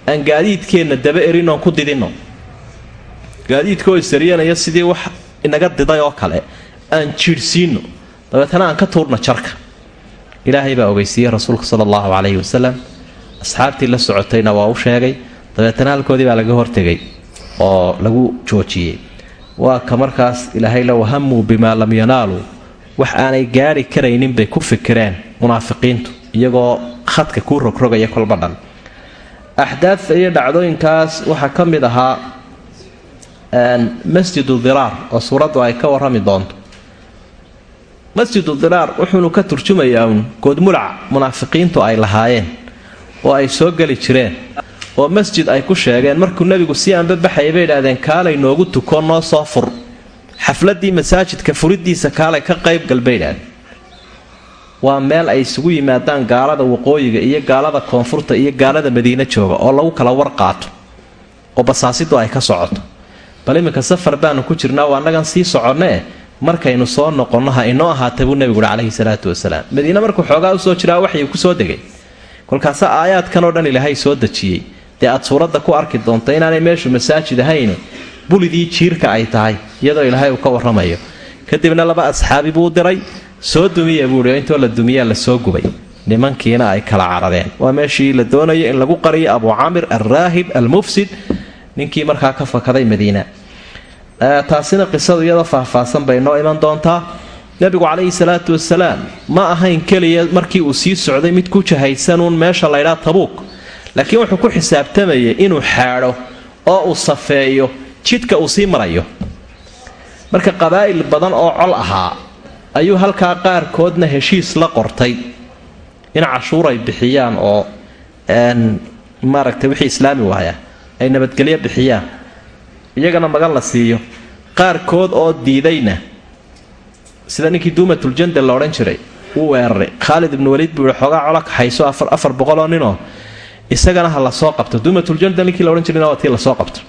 Aan gaadiidkeenna daba erinoon ku didinno. Gaadiidkaoo isariyanaya sidii wax inaga diday oo kale aan jiidhsiino dabeetana aan ka tuurna jarka ilaahay baa ogeysiiyey rasuulka sala allahu calayhi wasalam asxaabtii la socotayna waa u sheegay dabeetana halkoodii baa laga hortegay oo lagu joojiyey. Waa ka markaas ilaahay la wahamuu bimaa lam yanaaluu wax aanay gaari karaynin bay ku fikireen munaafiqiintu iyagoo khadka kuu rogrogaya kolba dhan axdaadta iyo dhacdooyinkaas waxaa ka mid ahaa masjidu diraar oo suuraddu ay ka warrami doonto masjidu diraar wuxuunu ka turjumayaa uun goodmulac munaafiqiintu ay lahaayeen oo ay soo geli jireen oo masjid ay ku sheegeen markuu nebigu si aanbabaxaya bay idhaahdeen kaalay noogu tuko noo soo fur. Xafladii masaajidka furidiisa kaalay ka qaybgal bay idhahdeen waa meel ay isugu yimaadaan gaalada waqooyiga iyo gaalada koonfurta iyo gaalada madiine jooga oo lagu kala war qaato oo basaasidu ay ka socoto. Bal iminka safar baanu ku jirnaa waa annagan sii soconee markaynu soo noqonno ha inoo ahaata buu nebigu uhi calayhi salaatu wasalaam. Madiine markuu xoogaa u soo jiraa waxyuu ku soo degay kolkaase aayaadkan oo dhan ilaahay soo dejiyey. Dee aad suuradda ku arki doonta inaanay meeshu masaajid ahayn bulidii jiirka ay tahay iyadoo ilaahay uu ka warramayo. Kadibna laba asxaabi buu diray soo dumiya buuhi oo intoo la dumiyaa la soo gubay. Nimankiina ay kala carareen. Waa meeshii la doonayo in lagu qariyo abu camir alraahib almufsid. Ninkii markaa ka fakaday madiina taasina qisadu iyadoo faahfaahsan bay noo iman doontaa. Nebigu calayhi salaatu wasalaam ma ahayn keliya markii uu sii socday mid ku jahaysanuun meesha laydhaa tabuuk. Laakiin wuxuu ku xisaabtamayay inuu xaadho oo uu safeeyo jidka uu sii marayo. Marka qabaa'il badan oo col ahaa ayuu halkaa qaarkoodna heshiis la qortay. In cashuur ay bixiyaan oo maaragtay wixii islaami waaya ay nabadgelyo bixiyaan iyagana magan la siiyo. Qaarkood oo diidayna. Sida ninkii duumatuljande la odhan jiray wuu weeraray. Khaalid ibnu waliid buu xoogaa cola kaxayso afar boqoloo ninoo. Isagana ha la soo qabto. Duumatuljande ninkii la odhan jirayna waa tii la soo qabto.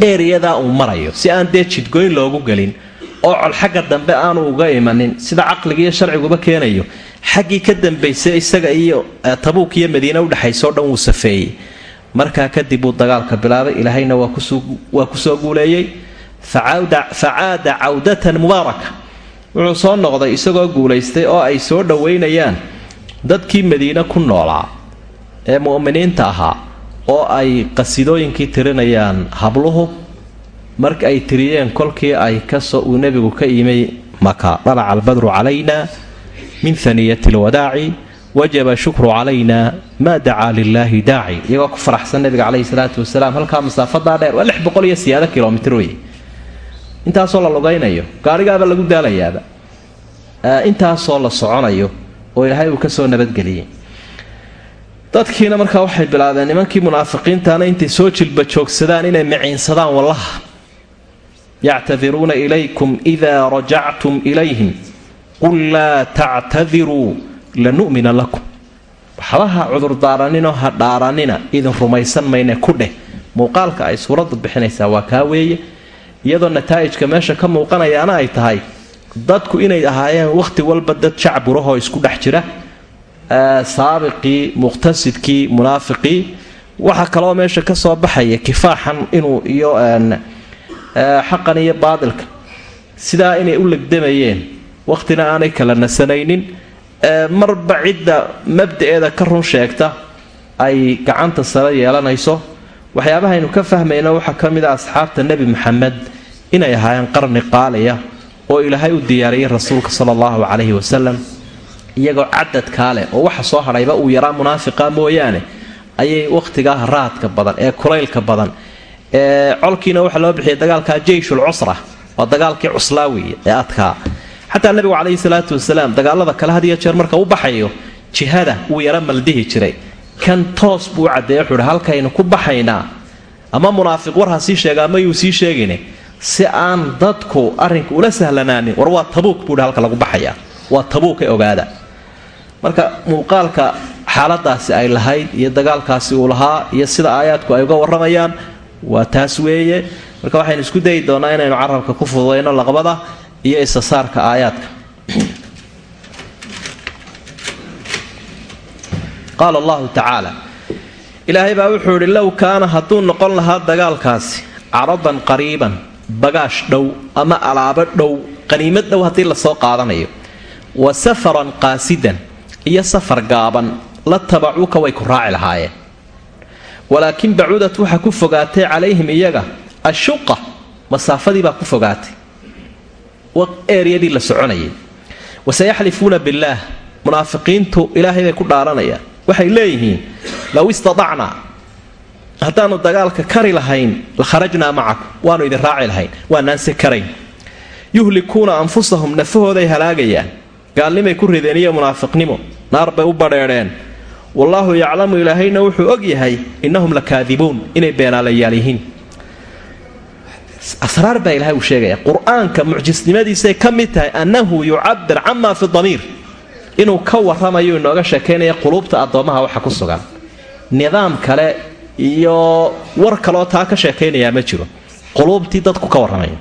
Eeriyadaa uu marayo. Si aan dee jidgoyn loogu gelin oo col xagga dambe aanu uga imanin sida caqliga iyo sharciguba keenayo xaggii ka dambaysay isaga iyo tabuuk iyo madiine udhexayso o dhan wuu safeeyey markaa kadib uu dagaalka bilaabay. Ilaahayna waa ku soo guuleeyey. Facaada cawdatan mubaaraka. Wuxuu soo noqday isagoo guulaystay oo ay soo dhoweynayaan dadkii madiine ku noolaa ee mu'miniinta ahaa oo ay qasidooyinkii tirinayaan habluhu. Marka ay tiriyeen kolkii ay ka soo uu nebigu ka yimay maka dhalaca albadru calayna min haniyati lwadaaci wajaba shukru calayna maa dacaa lilaahi daaci. Iyagoo ku faraxsan nabiga caleyhi salaatu wasalaam halkaa masaafadaa dheer waa lix boqol iyo siyaado kilomitr wey intaasoo la lugaynayo gaarigaaba lagu daalayaaba. Intaasoo la soconayo oo ilaahay uu ka soo nabadgeliyey. Dadkiina markaa waxay bilaabeen nimankii munaafiqiintana intay soo jilba joogsadaan inay miciinsadaan wallaha. Yactadiruuna ilaykum idaa rajactum ilayhim. Qul laa tactadiruu lanu'mina lakum. Waxbaha cudurdaaranninoo ha dhaaranina. Idin rumaysan mayne ku dheh. Muuqaalka ay suuraddu bixinaysaa waa kaa weeye. Iyadoo nataa'ijka meesha ka muuqanayaana ay tahay dadku inay ahaayeen wakhti walba dad jacburahoo isku dhex jira. Saabiqii muqtasidkii munaafiqii waxaa kaloo meesha ka soo baxaya kifaaxan inuu iyo xaqan iyo baadilka. Sidaa inay u legdamayeen wakhtina aanay kala nasanaynin marba cidda mabda'eeda ka run sheegta ay gacanta sare yeelanayso waxyaabahaynu ka fahmayno waxaa ka mid a asxaabta nebi maxamed inay ahaayeen qarni qaaliya oo ilaahay u diyaariyey rasuulka sala allahu calayhi wasalam iyagoo cadadkaa leh oo waxa soo hadhayba uu yaraa munaafiqa mooyaane ayay wakhtigaa raadka badan ee kulaylka badan ee colkiina waxaa loo bixiyay dagaalka jeyshul cusra waa dagaalkii cuslaawiya ee adkaa xataa nebigu calayhi salaatu wasalaam dagaalada kale had iyo jeer marka u baxayo jihada wuu yara maldihi jiray. Kan toos buu u ihi halkaynu ku baxaynaa. Ama munaafiq war ha sii sheega sii sheegine. Si aan dadku arrinka ula sahlanaanin war waa tabuuk buuhi halka lagu baxayaa waa tabuuka ogaada. Marka muuqaalka xaaladaasi ay lahayd iyo dagaalkaasi uu lahaa iyo sida aayaadku ay uga warramayaan waa taas weeye. Marka waxaynu isku dayi doonaa inaynu carabka ku fududayno laqbada iyo isasaarka aayaadka. Qaala allahu tacaala ilaahay baa wuxuu idhi low kaana hadduu noqon lahaa dagaalkaasi caradan qariiban bagaash dhow ama alaabo dhow qaniimad dhow haddii la soo qaadanayo wa safaran qaasidan iyo safar gaaban la tabacuuka way ku raaci lahaayeen. Walaakin bacuudat waxaa ku fogaatay calayhim iyaga ashuqa masaafadii baa ku fogaatay eryadii la soconayay. Wasayaxlifuuna billaah munaafiqiintu ilaahay bay ku dhaaranayaan. Waxay leeyihiin low istadacnaa haddaanu dagaalka kari lahayn la kharajnaa macakum. Waanu idin raaci lahayn waanaanse karayn. Yuhlikuuna anfusahum nafahooday halaagayaan. Gaalnimay ku rideen iyo munaafiqnimo. Naar bay u badheedheen wallaahu yaclamu ilaahayna wuxuu og yahay innahum la kaadibuun inay beenaalayaal yihiin asraar baa ilahay uu sheegaya. Qur'aanka mucjisnimadiisay ka mid tahay annahu yucabir camaa fi damiir. Inuu ka warramayo inooga sheekaynaya quluubta addoommaha waxa ku sugan. Nidaam kale iyo war kaleoo taa ka sheekaynayaa ma jiro. Quluubtii dadku ka warramayo.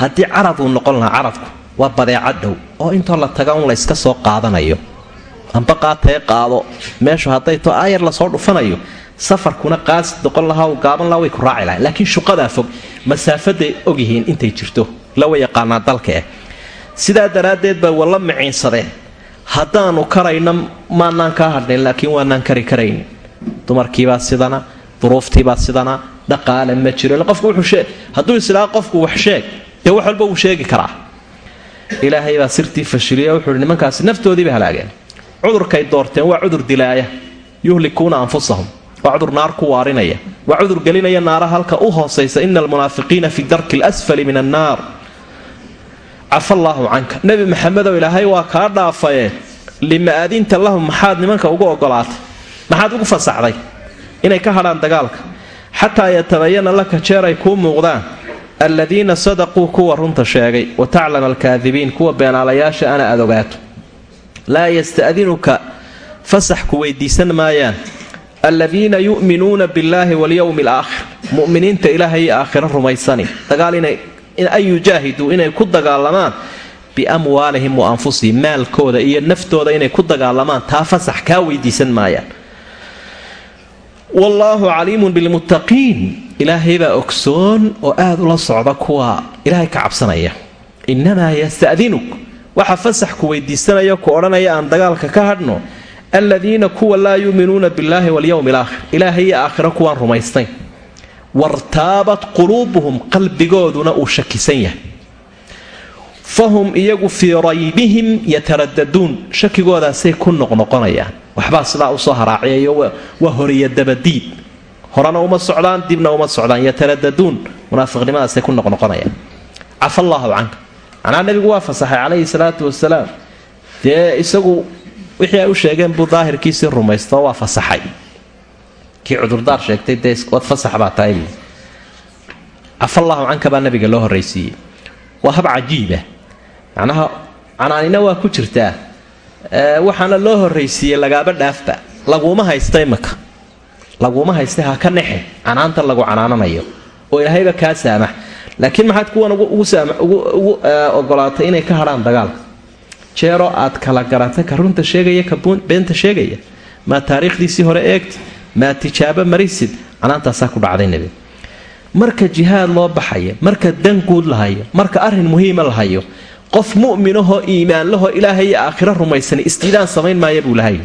Haddii carad uu noqon lahaa caradku waa badeecad dhow oo intoo la taga un layska soo qaadanayo. Amba qaatee qaado. Meeshu hadday to aayar la soo dhufanayo safarkuna qaasi noqon lahaa uu gaaban laha way ku raaci lahayn. Laakiin shuqadaa fog masaafaday ogyihiin intay jirto lawa yaqaanaa dalka eh. Sidaa daraaddeed bay walla miciinsadeen haddaanu karayno maanaan kaa hadhayn laakiin waanaan kari karayn. Dumarkiibaa sidana duruuftiibaa sidana dhaqaale ma jiro. Qofku wuxuu hadduu islaa qofku wax sheeg dee wax walba wuu sheegi karaa. Ilaahay baa sirtii fashiliya wuxuu hi nimankaasi naftoodii bay halaageen. Cudurkay doorteen waa cudur dilaaya. Yuhlikuuna anfusahum waa cudur naar ku waarinaya. Waa cudur gelinaya naara halka u hoosaysa ina almunaafiqiina fi darki lasfali min annaar cafa allaahu canka. Nebi maxamedow ilaahay waa kaa dhaafaye lima adinta lahum maxaad nimanka ugu ogolaatay? Maxaad ugu fasaxday? Inay ka hadhaan dagaalka. Xataa yatabayana laka jeer ay kuu muuqdaan. Aladiina sadaquu kuwa runta sheegay wa taclama alkaadibiin kuwa beenaalayaasha ana aad ogaato. Laa yasta'dinuka fasax ku weydiisan maayaan aladiina yu'minuuna billaahi walyowmi alaakhir mu'miniinta ilaahay iyo aakhiro rumaysani dagaal an yujaahiduu inay ku dagaalamaan biamwaalihim wa anfusihim maalkooda iyo naftooda inay ku dagaalamaan taa fasax kaa weydiisan maayaan wallaahu caliimun bilmuttaqiin ilaahay baa ogsoon oo aad ula socda kuwa ilaahay ka cabsanaya innamaa yasta'dinuk waxa fasax ku weydiisanaya ku odhanaya aan dagaalka ka hadhno aladiina kuwa laa yuuminuuna billaahi walyowmi alaakhir ilaahay iyo aakhiro kuwaan rumaystayn wartaabat quluubuhum qalbigooduna uu shakisan yahay. Fahum iyagu fii raybihim yataradaduun shakigoodaasay ku noqnoqonayaan. Waxbaa sidaa u soo haraaciyayo waa horiya dabadiid horena uma socdaan dibna uma socdaan. Yataradaduun munaafiqnimadaasay ku noqnoqonayaan. Cafa allaahu canka. Macnaa nebigu waa fasaxay calayhi salaatu wasalaam dee isagu wixii ay u sheegeen buu daahirkiisii rumaysto waa fasaxay. Kii cudurdaar sheegtay dee wad fasax baa tahay buu cafallaahu canka baa nabiga loo horraysiiyey. Waa hab cajiiba macnaha canaanina waa ku jirtaa. Waxaana loo horraysiiyey lagaaba dhaafba laguma haysta imaka laguma haysta ha ka nexe. Canaanta lagu canaananayo. Oo ilaahayba kaa saamax. Laakiin maxaad kuwan ugu ogolaatay inay ka hadhaan dagaalka jeeroo aad kala garata ka runta sheegaya ka beenta sheegaya. Maa taariikhdiisii hore eegta maa tijaabo marisid canaantaasaa ku dhacday nebi. Marka jihaad loo baxaya marka dan guud lahayo marka arrin muhiima lahayo qof mu'minahoo iimaanlahoo ilaahay iyo aakhiro rumaysani istiidaan samayn maaya buu lahay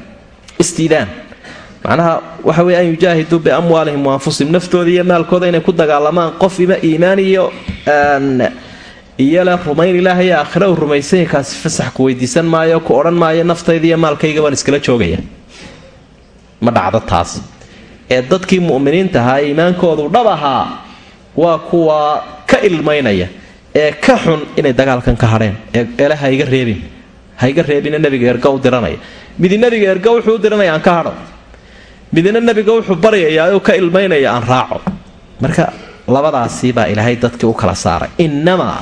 istiidaan. Macnaha waxa weye an yujaahiduu biamwaalihim wa anfusihim naftooda iyo maalkooda inay ku dagaalamaan qof ima iimaan iyo iyole rumayn ilaahay iyo aakhiro uu rumaysanya kaasi fasax ku weydiisan maayo ku odhan maayo naftayda iyo maalkayga waan iskala joogaya. Ma dhacdo taas. Ee dadkii mu'miniinta ahaa iimaankoodu dhab ahaa waa kuwa ka ilmaynaya ee ka xun inay dagaalkan ka hadheen ee ele haiga reebin haiga reebina nabiga erga u diranaya. Midi nabiga erga wuxuu u diranaya aan ka hadho midina nabiga wuxuu baryayaa oo ka ilmaynaya aan raaco. Marka labadaasi baa ilaahay dadkii u kala saaray. Inamaa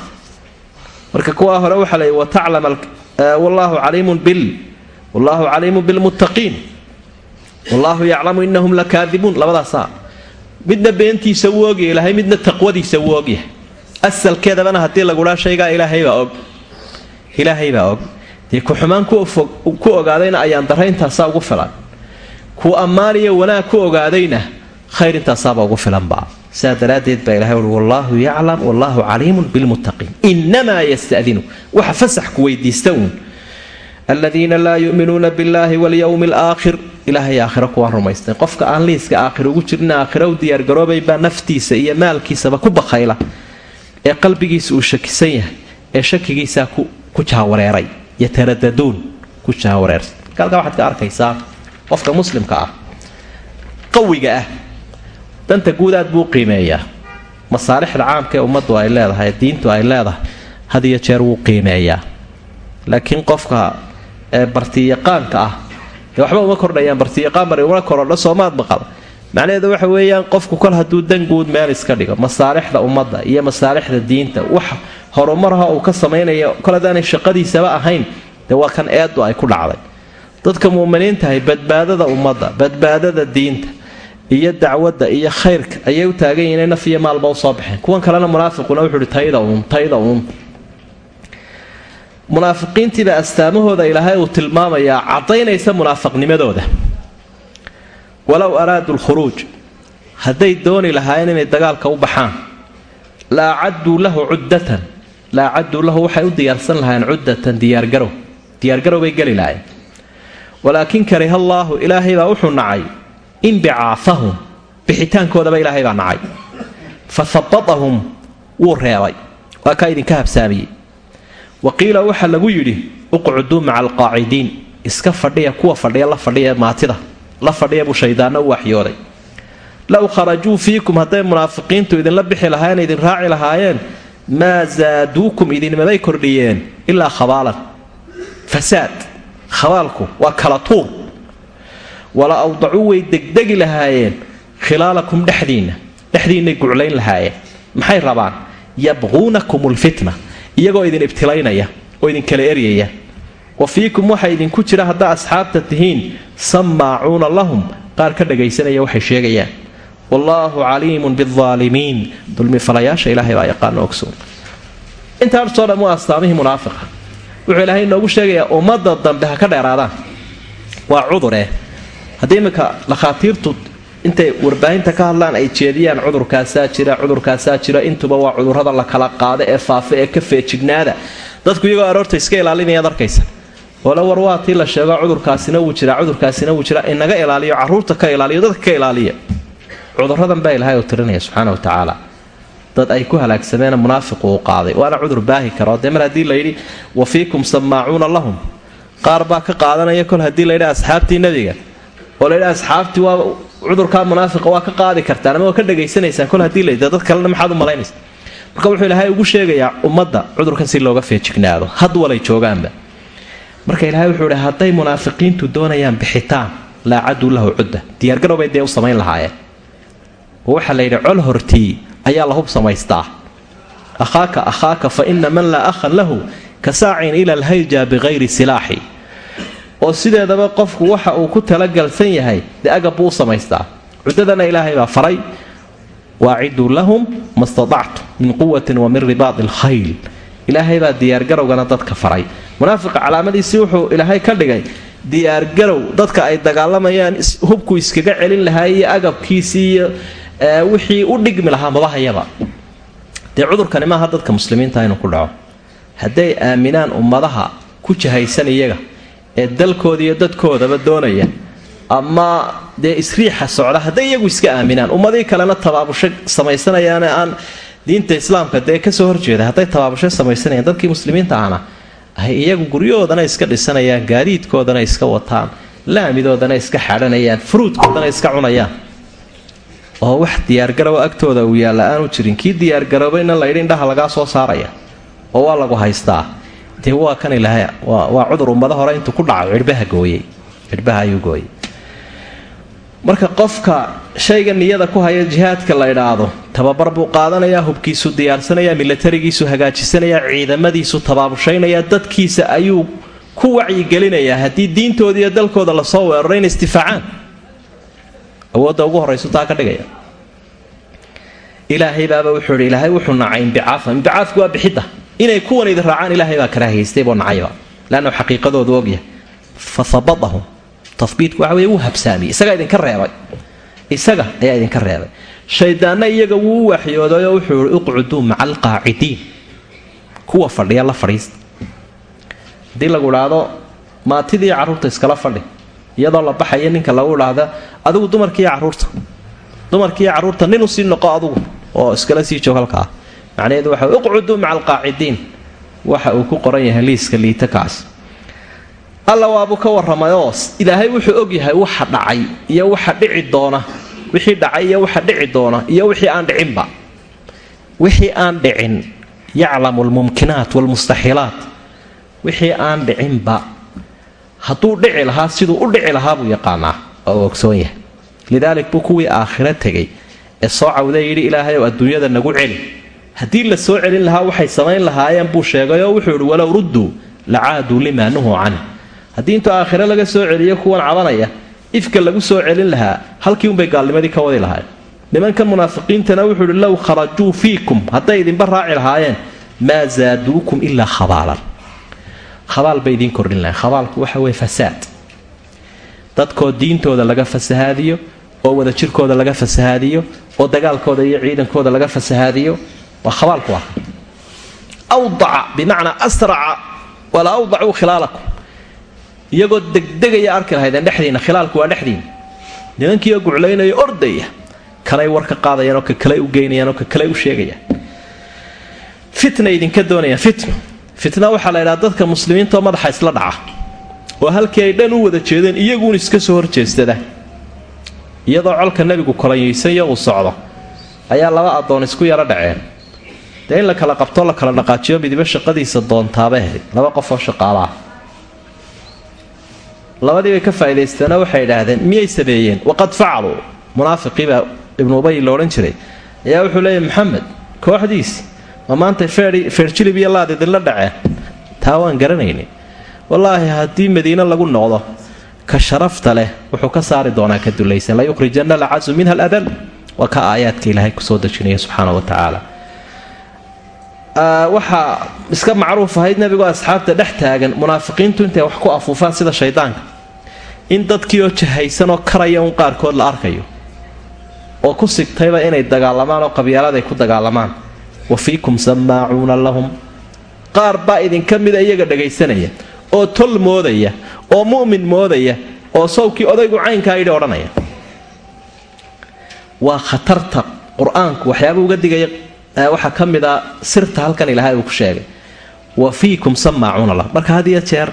marka kuwaa hore waxaa la wa taclama wallaahu caliimun bil wallaahu caliimun bilmuttaqiin wallaahu yaclamu inahum lakaadibuun labadaasaa. Midna beentiisa wuu ogya ilaahay midna taqwadiisa wuu ogyahay asalkeedabana haddii lagudhaa shaygaa ilaahaybaa og. Ilaahaybaa og. Dee ku xumaan ku ogaadayna ayaan darra intaasaa ugu filan. Ku ammaan iyo wanaag ku ogaadayna khayr intaasaaba ugu filanba sidaa daraaddeed baa ilahay ui wallaahu yaclam wallaahu caliimun bilmuttaqiin. Inamaa yastadinu. Waxa fasax ku weydiista uun. Aladiina laa yuminuuna billaahi walyowmi alaakhir ilaahay aakhiro kuwaan rumaysnayn qofka aan liiska aakhiro ugu jirin aakhiro u diyaargaroobaybaa naftiisa iyo maalkiisaba ku bakhayla ee qalbigiisa uu shakisan yahay ee shakigiisaa ku jaawareeray yataraddaduun ku jaawareersan halkaa waxaad ka arkaysaa qofka muslimka ah qawiga ah danta guud aad buu qiimeeyaa. Masaalixda caamka ee ummaddu ay leedahay ee diintu ay leedahay had iyo jeer wuu qiimeeyaa. Laakiin qofka ee bartiyaqaanka ah dee waxba uma kordhayaan bartiyaqaan bari uma korodho soomaad maqal. Macnaheedu waxa weeyaan qofku kol hadduu dan guud meel iska dhigo masaalixda ummadda iyo masaalixda diinta wax horumarha uu ka samaynayo kol haddaanay shaqadiisaba ahayn dee waa kan eedu ay ku dhacday. Dadka muuminiintahay badbaadada ummadda badbaadada diinta iyo dacwadda iyo khayrka ayay u taagan yihiin naf iyo maalba u soo baxeen. Kuwan kalena munaafiquna wuxuuhi tayda uun tayda uun munaafiqiintiibaa astaamahooda ilaahay uu tilmaamayaa caddaynaysa munaafiqnimadooda. Walow araadu lkhuruuj hadday dooni lahaayeen inay dagaalka u baxaan la acadduu lahu cuddatan la acadduu lahu waxay u diyaarsan lahaayeen cuddatan diyaargarow. Diyaargarow bay geli lahaayeen. Walaakin kariha allaahu ilaahay baa wuxuu nacay inbicaafahum bixitaankoodaba ilaahay baa nacay fa habatahum wuu reebay waa kaa idinka habsaamiyey wa qiila waxaa lagu yidhi uqcuduu maca alqaacidiin iska fadhiya kuwa fadhiya la fadhiya maatida la fadhiya buu shaydaanno u waxyooday low kharajuu fiikum hadday munaafiqiintu idinla bixi lahaayeen idin raaci lahaayeen maa zaaduukum idinmamay kordhiyeen ilaa khabaalan fasaad khabaalku waa kala tuur wala awdacuu way degdegi lahaayeen khilaalakum dhexdiinna dhexdiinnay guclayn lahaayeen. Maxay rabaan? Yabquunakum lfitna iyagoo idin ibtilaynaya oo idin kala eryaya. Wa fiikum waxaa idinku jira haddaa asxaabta tihiin sammaacuuna lahum qaar ka dhagaysanaya waxay sheegayaan. Wallaahu caliimun biaalimiin dulmifalayaasha ilaahay baa yaqaano ogsoon intaa hortoo waa astaamihii munaafiqa wuxuu ilaahay inoogu sheegayaa ummadda dambe ha ka dheeraadaan. Waa cudureh haddii iminka dhakhaatiirtu intay warbaahinta ka hadlaan ay jeediyaan cudurkaasaa jira cudurkaasaa jira intuba waa cudurrada la kala qaada ee faafa ee ka feejignaada. Dadku iyagoo aroorta iska ilaalinayaad arkaysa. Oole war waa la sheego cudurkaasina wuu jiraa cudurkaasina wuu jiraa inaga ilaaliyo carruurta ka ilaaliyo dadka ka ilaaliya. Cuduradan baa ilaahay uu tirinaya subxaana wa tacaala. Dad ay ku halaagsameen munaafiqu uu qaaday. Waana cudur baahi karo. Dee mar haddii layidhi wa fiikum sammaacuuna lahum. Qaar baa ka qaadanaya kol haddii layidhi asxaabtii nebiga oo layidhi asxaabtii waa cudurkaa munaafiqa waa ka qaadi kartaan ama waa ka dhagaysanaysaan kol haddii layidhi dad kalena maxaad u malaynaysa marka wuxuu ilaahay ugu sheegayaa ummadda cudurkan si looga feejignaado had walay joogaanba. Marka ilaahay wuxuu ihi hadday munaafiqiintu doonayaan bixitaan laa caduu lahu cudda. Diyaargarow bay dee u samayn lahaayeen. Waxaa layidhi col hortii ayaa la hub samaystaa. Akhaaka akhaaka fa ina man laa akhan lahu ka saacin ila alhayja bikayri silaaxi oo sideedaba qofku waxa uu ku talagalsan yahay dee agab buu samaystaa. Cuddadana ilaahay baa faray waaciduu lahum ma statactu min quwatin wa min ribaadi alkhayl. Ilaahay baa diyaargarowgana dadka faray. Munaafiqa calaamadiisii wuxuu ilaahay ka dhigay diyaargarow dadka ay dagaalamayaan hubku iskaga celin lahaa iyo agabkiisii iyo wixii u dhigmi lahaa mabahayaba dee cudurkani maaha dadka muslimiinta inuu ku dhaco? Hadday aaminaan ummadaha ku jahaysan iyaga ee dalkooda iyo dadkoodaba doonaya. Ama dee isriixa socda hadday iyagu iska aaminaan ummadii kalena tabaabusho samaysanayaane aan diinta islaamka dee ka soo horjeeda hadday tabaabusho samaysanayaan dadkii muslimiinta ahna ay iyagu guryahoodana iska dhisanayaan gaadiidkoodana iska wataan laamidoodana iska xadhanayaan furuudkoodana iska cunayaan. Oo wax diyaargarow agtooda uu yaalla aanu jirin kii diyaargaroobayna layidhi indhaha lagaa soo saaraya oo waa lagu haystaa dee waa kan ilaahay waa cudur ummado hore intuu ku dhaco cidhbaha gooyey cidhbaha ayuu gooyey. Marka qofka shayga niyada ku haya jihaadka la idhaahdo tababar buu qaadanayaa hubkiisu diyaarsanayaa milatarigiisu hagaajisanayaa ciidamadiisu tabaabushaynayaa dadkiisa ayuu ku wacyigelinayaa haddii diintooda iyo dalkooda la soo weeraro inay istifaacaan awoodda ugu horraysu taa ka dhigaya. Ilaahay baaba wuxuu ihi ilaahay wuxuu nacay imbicaafa imbicaafku waa bixidda inay kuwan idin raacaan ilaahay baa karaahaystay buu nacayba. Leannu xaqiiqadoodu ogyahay fa tafbiidku waxa wey wuu habsaamiyey. Isagaa idinka reebay. Isaga ayaa idinka reebay. Shaydaanna iyaga wuu u waxyooday oo wuxuu ihi uqcuduu maca alqaacidiin. Kuwa fadhiya la fadhiista. Haddii lagu idhaahdo maatidii carruurta iskala fadhi? Iyadoo la baxaya ninka lagu idhaahda adigu dumarkiiyo carruurta. Dumarkiiyo carruurta nin u sii noqo adugu. Oo iskala sii joog halkaa macnaheedu waxa uqcuduu maca alqaacidiin. Waxa uu ku qoran yahay liiska liita kaas alla waabuu ka warramayoo ilaahay wuxuu ogyahay waxa dhacay iyo waxa dhici doona. Wixii dhacay iyo waxa dhici doona iyo wixii aan dhicinba. Wixii aan dhicin yaclamu almumkinaat waalmustaxiilaat wixii aan dhicinba hadduu dhici lahaa siduu u dhici lahaa buu yaqaanaa oo ogsoon yahay. Lidaalik buu kuwii aakhiro tegay ee soo cawday yidhi ilaahay ow adduunyada nagu celi haddii la soo celin lahaa waxay samayn lahaayeen buu sheegayoo wuxuu ihi walow rudduu lacaaduu limaa nuhuu canh haddii intuu aakhiro laga soo celiyo kuwan cabanaya ifka lagu soo celin lahaa halkii unbay gaalnimadii ka wadi lahayn nimankan munaafiqiintana wuxuu ihi low kharajuu fiikum. Hadday idinba raaci lahaayeen maa zaaduukum ilaa khabaalan. Khabaal bay idiin kordhin lahayn khabaalku waxa weye fasaad. Dadkoo diintooda laga fasahaadiyo oo wadajirkooda laga fasahaadiyo oo dagaalkooda iyo ciidankooda laga fasahaadiyo waa khabaalku ah. Awdaca bimacnaa asraca wala awdacuu khilaalakum. Iyagoo degdegaya arki lahaydeen dhexdiina khilaalku waa dhexdiina nimankiioo guclaynaya ordaya kanay war qaadayaan oo ka kale u geynayaan oo ka kale u sheegayaan. Fitna idinka doonayaan fitna. Fitna waxaa la ydhaha dadka muslimiintaoo madaxa isla dhaca. Oo halkii ay dhan u wada jeedeen iyaguun iska soo horjeestada iyadoo colka nebigu kolonyaysanyo uu socdo ayaa laba addoon isku yaro dhaceen dee in la kala qabtoo la kala dhaqaajiyo midibo shaqadiisa doontaaba ahayd laba qofoo shaqaalaah labadii bay ka faa'idaysteenoo waxay idhaahdeen miyay sameeyeen? Waqad facaluu. Munaafiqiibaa ibnu ubay la odhan jiray. Ayaa wuxuu leeyahy maxamed kooxdiisi ma maantay feerjilib iyo laad idinla dhaceen? Taa waan garanaynay. Wallaahi haddii madiine lagu noqdo ka sharafta leh wuxuu ka saari doonaa ka dulaysan la yukhrijanna alcazu minha aladal. Waa ka aayaadka ilaahay ku soo dejinaya subxaana wa tacaala waxaa iska macruuf ahayd nebigoo asxaabta dhex taagan munaafiqiintu intay wax ku afuufaan sida shaydaanka. In dadkii oo jahaysanoo karaya un qaarkood la arkayo. Oo ku sigtayba inay dagaalamaan oo qabyaalad ay ku dagaalamaan. Wa fiikum sammaacuuna lahum. Qaar baa idinka mida iyaga dhagaysanaya oo tol moodaya oo mu'min moodaya oo sawkii odaygu caynkaa yidhi odhanaya. Waa khatarta qur'aanku waxyaaba uga digaya waxaa ka mid a sirta halkan ilaahay uu ku sheegay. Wa fiikum sammaacuuna lahum marka had jeer